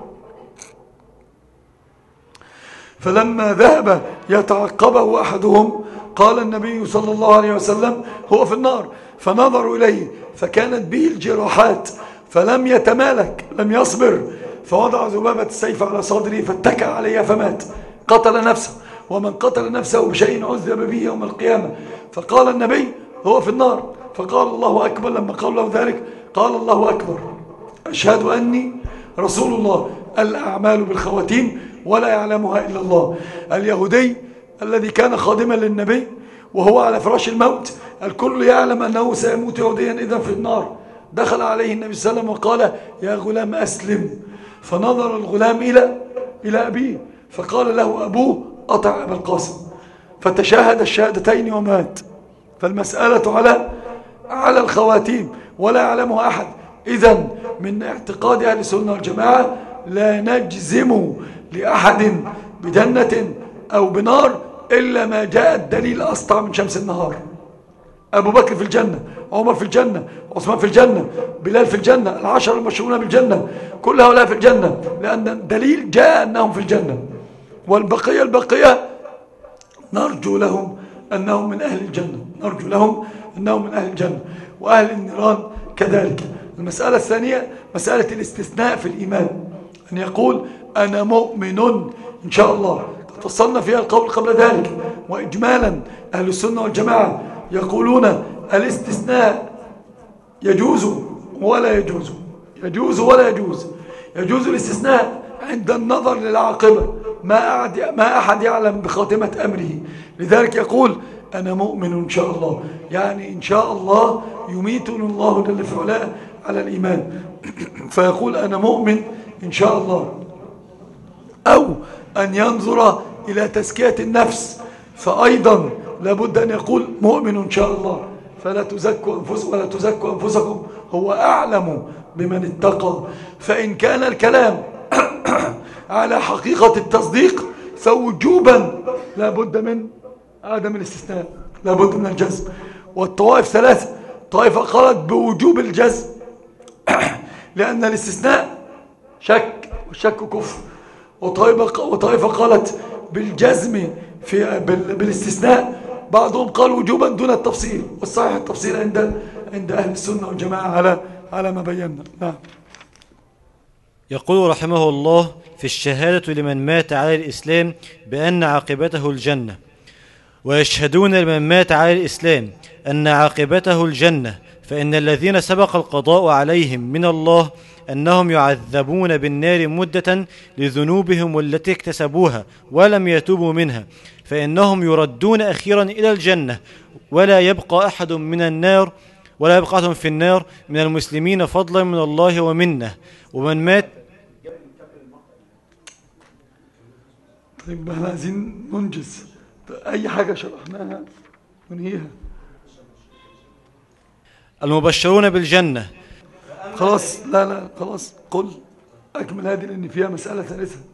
فلما ذهب يتعقبه أحدهم قال النبي صلى الله عليه وسلم هو في النار. فنظروا إليه. فكانت به الجراحات. فلم يتمالك. لم يصبر. فوضع ذبابة السيف على صدره فاتكى عليها فمات. قتل نفسه ومن قتل نفسه بشيء عذب به يوم القيامة. فقال النبي هو في النار. فقال الله أكبر لما قال له ذلك قال الله أكبر أشهد أني رسول الله الأعمال بالخواتيم ولا يعلمها إلا الله. اليهودي الذي كان خادما للنبي وهو على فراش الموت الكل يعلم أنه سيموت يهوديا إذا في النار. دخل عليه النبي صلى الله عليه وسلم وقال يا غلام أسلم. فنظر الغلام إلى إلى أبيه فقال له أبوه أطع أبا القاسم. فتشاهد الشهادتين ومات. فالمسألة على على الخواتيم ولا يعلمها أحد. إذا من اعتقاد أهل السنة والجماعة لا نجزم لأحد بجنة أو بنار إلا ما جاء الدليل أسطع من شمس النهار. أبو بكر في الجنة. عمر في الجنة عثمان في الجنة بلال في الجنة العشر المشهورون بالجنة كل هؤلاء في الجنة لأن الدليل جاء أنهم في الجنة. والبقية البقية نرجو لهم أنهم من أهل الجنة نرجو لهم أنهم من أهل الجنة وأهل النيران كذلك. المسألة الثانية مسألة الاستثناء في الإيمان أن يقول أنا مؤمن إن شاء الله. فصلنا فيها القول قبل ذلك وإجمالا أهل السنة والجماعة يقولون الاستثناء يجوز ولا يجوز؟ يجوز ولا يجوز؟ يجوز الاستثناء عند النظر للعاقبة. ما ما أحد يعلم بخاتمة أمره. لذلك يقول أنا مؤمن إن شاء الله. يعني إن شاء الله يميتنا الله جل على الإيمان. فيقول أنا مؤمن إن شاء الله. أو أن ينظر إلى تزكية النفس. فأيضا لابد أن يقول مؤمن إن شاء الله. فلا تزكوا أنفسكم ولا تزكوا أنفسكم. هو أعلم بمن اتقى. فإن كان الكلام على حقيقة التصديق فوجوبا لابد من عدم الاستثناء لابد من الجزم. والطوائف ثلاثة طائفة قالت بوجوب الجزم لأن الاستثناء شك والشك كفر. وطائفة, قالت بالجزم في بالاستثناء بعضهم قال وجوبا دون التفصيل والصحيح التفصيل عند عند أهل السنة والجماعة على على ما بينا. نعم. يقول رحمه الله في الشهادة لمن مات على الإسلام بأن عاقبته الجنة. ويشهدون لمن مات على الإسلام أن عاقبته الجنة فإن الذين سبق القضاء عليهم من الله أنهم يعذبون بالنار مدة لذنوبهم التي اكتسبوها ولم يتوبوا منها. فإنهم يردون أخيرا إلى الجنة ولا يبقى أحد من النار ولا يبقى أحد في النار من المسلمين فضلا من الله ومنه. ومن مات طيب إحنا عايزين ننجز أي حاجة شرحناها؟ ننهيها المبشرون بالجنة. خلاص لا لا خلاص قل أكمل هذه لأن فيها مسألة ثالثة.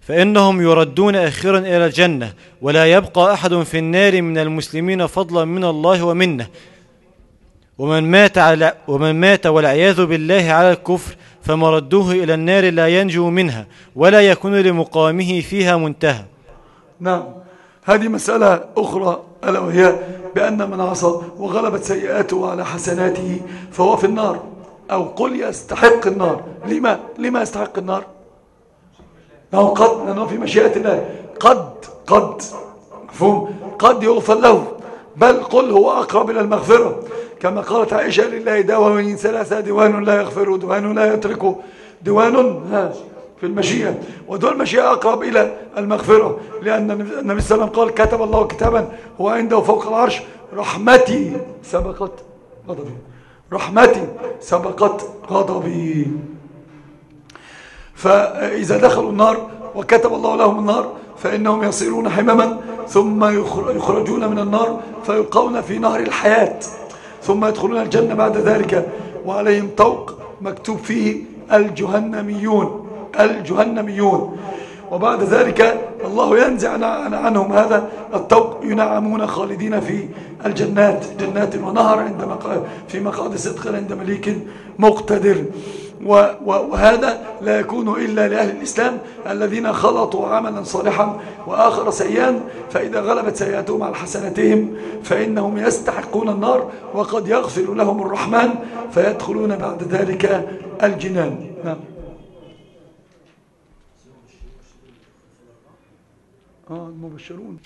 فإنهم يردون أخيرا إلى الجنة ولا يبقى أحد في النار من المسلمين فضلا من الله ومنه. ومن مات على ومن مات والعياذ بالله على الكفر فمردوه إلى النار لا ينجو منها ولا يكون لمقامه فيها منتهى. نعم. هذه مسألة أخرى ألا وهي بأن من عصى وغلبت سيئاته على حسناته فهو في النار أو قل يستحق النار. لما, لما يستحق النار؟ أو قد لأنه في مشيئة الله. قد قد مفهوم؟ قد يغفر له. بل قل هو أقرب إلى المغفرة. كما قالت عائشة لله دواء ثلاثة ديوان لا يغفر ديوان لا يترك ديوان في المشيئة. ودول المشيئة أقرب إلى المغفرة. لأن النبي صلى الله عليه وسلم قال كتب الله كتابا هو عنده فوق العرش رحمتي سبقت غضبي رحمتي سبقت غضبي. فإذا دخلوا النار وكتب الله لهم النار فإنهم يصيرون حمما ثم يخرجون من النار فيلقون في نهر الحياة ثم يدخلون الجنة بعد ذلك وعليهم طوق مكتوب فيه الجهنميون الجهنميون. وبعد ذلك الله ينزع عنهم هذا الطوق ينعمون خالدين في الجنات جنات ونهر عند في مقعد صدق عند مليك مقتدر. وهذا لا يكون إلا لأهل الإسلام الذين خلطوا عملا صالحا وآخر سيئا. فإذا غلبت سيئاتهم على حسناتهم فإنهم يستحقون النار وقد يغفر لهم الرحمن فيدخلون بعد ذلك الجنان. نعم. آه المبشرون.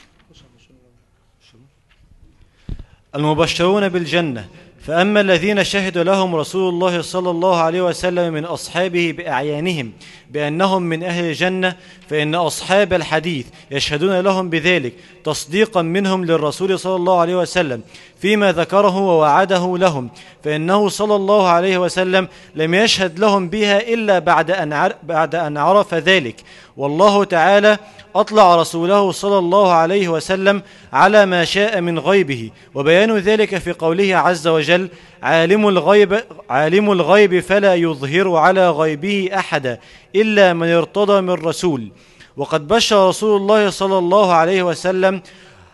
المبشرون بالجنة. فأما الذين شهدوا لهم رسول الله صلى الله عليه وسلم من أصحابه بأعيانهم بأنهم من أهل الجنة فإن أصحاب الحديث يشهدون لهم بذلك تصديقا منهم للرسول صلى الله عليه وسلم فيما ذكره ووعده لهم فإنه صلى الله عليه وسلم لم يشهد لهم بها إلا بعد أن, بعد أن عرف ذلك. والله تعالى أطلع رسوله صلى الله عليه وسلم على ما شاء من غيبه وبيان ذلك في قوله عز وجل عالم الغيب, عالم الغيب فلا يظهر على غيبه أحدا إلا من ارتضى من رسول. وقد بشر رسول الله صلى الله عليه وسلم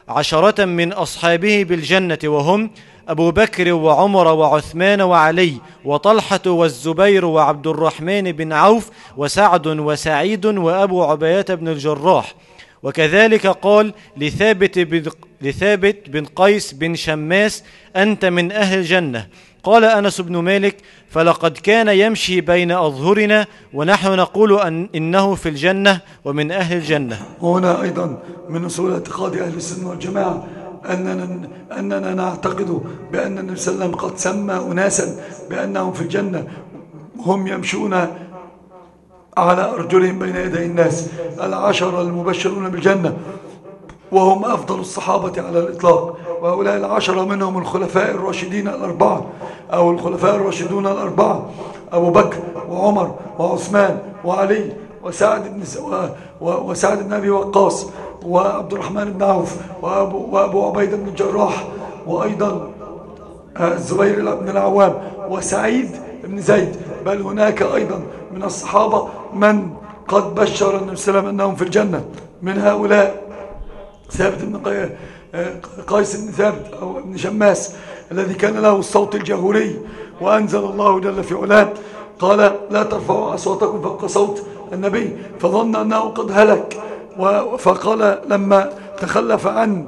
عشرة من أصحابه بالجنة وهم أبو بكر وعمر وعثمان وعلي وطلحة والزبير وعبد الرحمن بن عوف وسعد وسعيد وأبو عبية بن الجراح. وكذلك قال لثابت بن, لثابت بن قيس بن شماس أنت من أهل الجنة. قال أنس بن مالك فلقد كان يمشي بين أظهرنا ونحن نقول أن إنه في الجنة ومن أهل الجنة. وهنا أيضا من أصول اعتقاد أهل السنة والجماعة أننا, أننا نعتقد بأن النبي صلى الله عليه وسلم قد سمى أناسا بأنهم في الجنة. هم يمشون على أرجلهم بين يدي الناس العشر المبشرون بالجنة وهم أفضل الصحابة على الإطلاق. وهؤلاء العشرة منهم الخلفاء الراشدين الأربعة أو الخلفاء الراشدون الأربعة أبو بكر وعمر وعثمان وعلي وسعد بن وسعد بن أبي وقاص وعبد الرحمن بن عوف وأبو, وأبو عبيدة بن الجراح وأيضا آه، الزبير بن العوام وسعيد بن زيد. بل هناك أيضا من الصحابة من قد بشر النبي صلى الله عليه وسلم أنهم في الجنة. من هؤلاء ثابت بن قيس بن ثابت أو ابن شماس الذي كان له الصوت الجهوري وأنزل الله جل في علاه. قال لا ترفعوا أصواتكم فوق صوت النبي فظن أنه قد هلك. فقال لما تخلف عن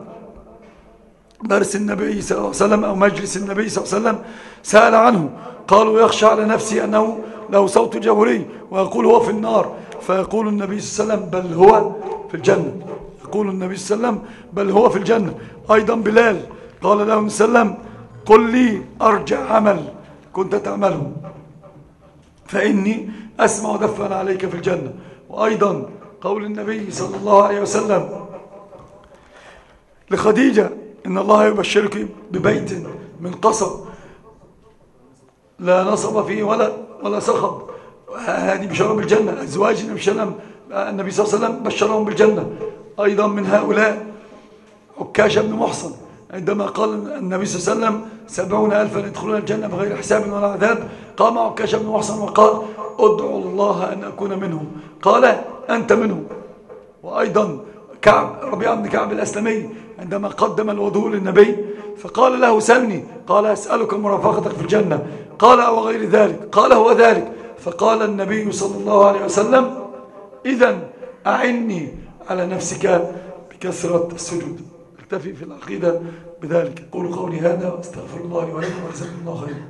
درس النبي صلى الله عليه وسلم أو مجلس النبي صلى الله عليه وسلم سأل عنه. قالوا يخشى على نفسي أنه له صوت جهوري ويقول هو في النار. فيقول النبي صلى الله عليه وسلم بل هو في الجنة. يقول النبي صلى الله عليه وسلم بل هو في الجنة. أيضا بلال قال له صلى الله عليه وسلم قل لي أرجع عمل كنت تعمله. فإني أسمع دفا عليك في الجنة. وأيضا قول النبي صلى الله عليه وسلم لخديجة إن الله يبشرك ببيت من قصب لا نصب فيه ولا ولا صخب هذه بشرى بالجنة أزواج النبي صلى الله عليه وسلم بشرهم بالجنة. أيضا من هؤلاء عكاش بن محصن. عندما قال النبي صلى الله عليه وسلم سبعون ألفا يدخلون الجنة بغير حساب ولا عذاب قام عكاش بن محصن وقال ادعوا الله أن أكون منهم. قال أنت منهم. وأيضا كعب ربيع بن كعب الأسلمي عندما قدم الوضوء للنبي فقال له سلني. قال أسألك مرافقتك في الجنة. قال أو غير ذلك؟ قال هو ذلك. فقال النبي صلى الله عليه وسلم إذا أعني على نفسك بكثرة السجود. اكتفي في العقيدة بذلك. قولوا قولي هذا وأستغفر الله ولكم وجزاكم الله خيرا.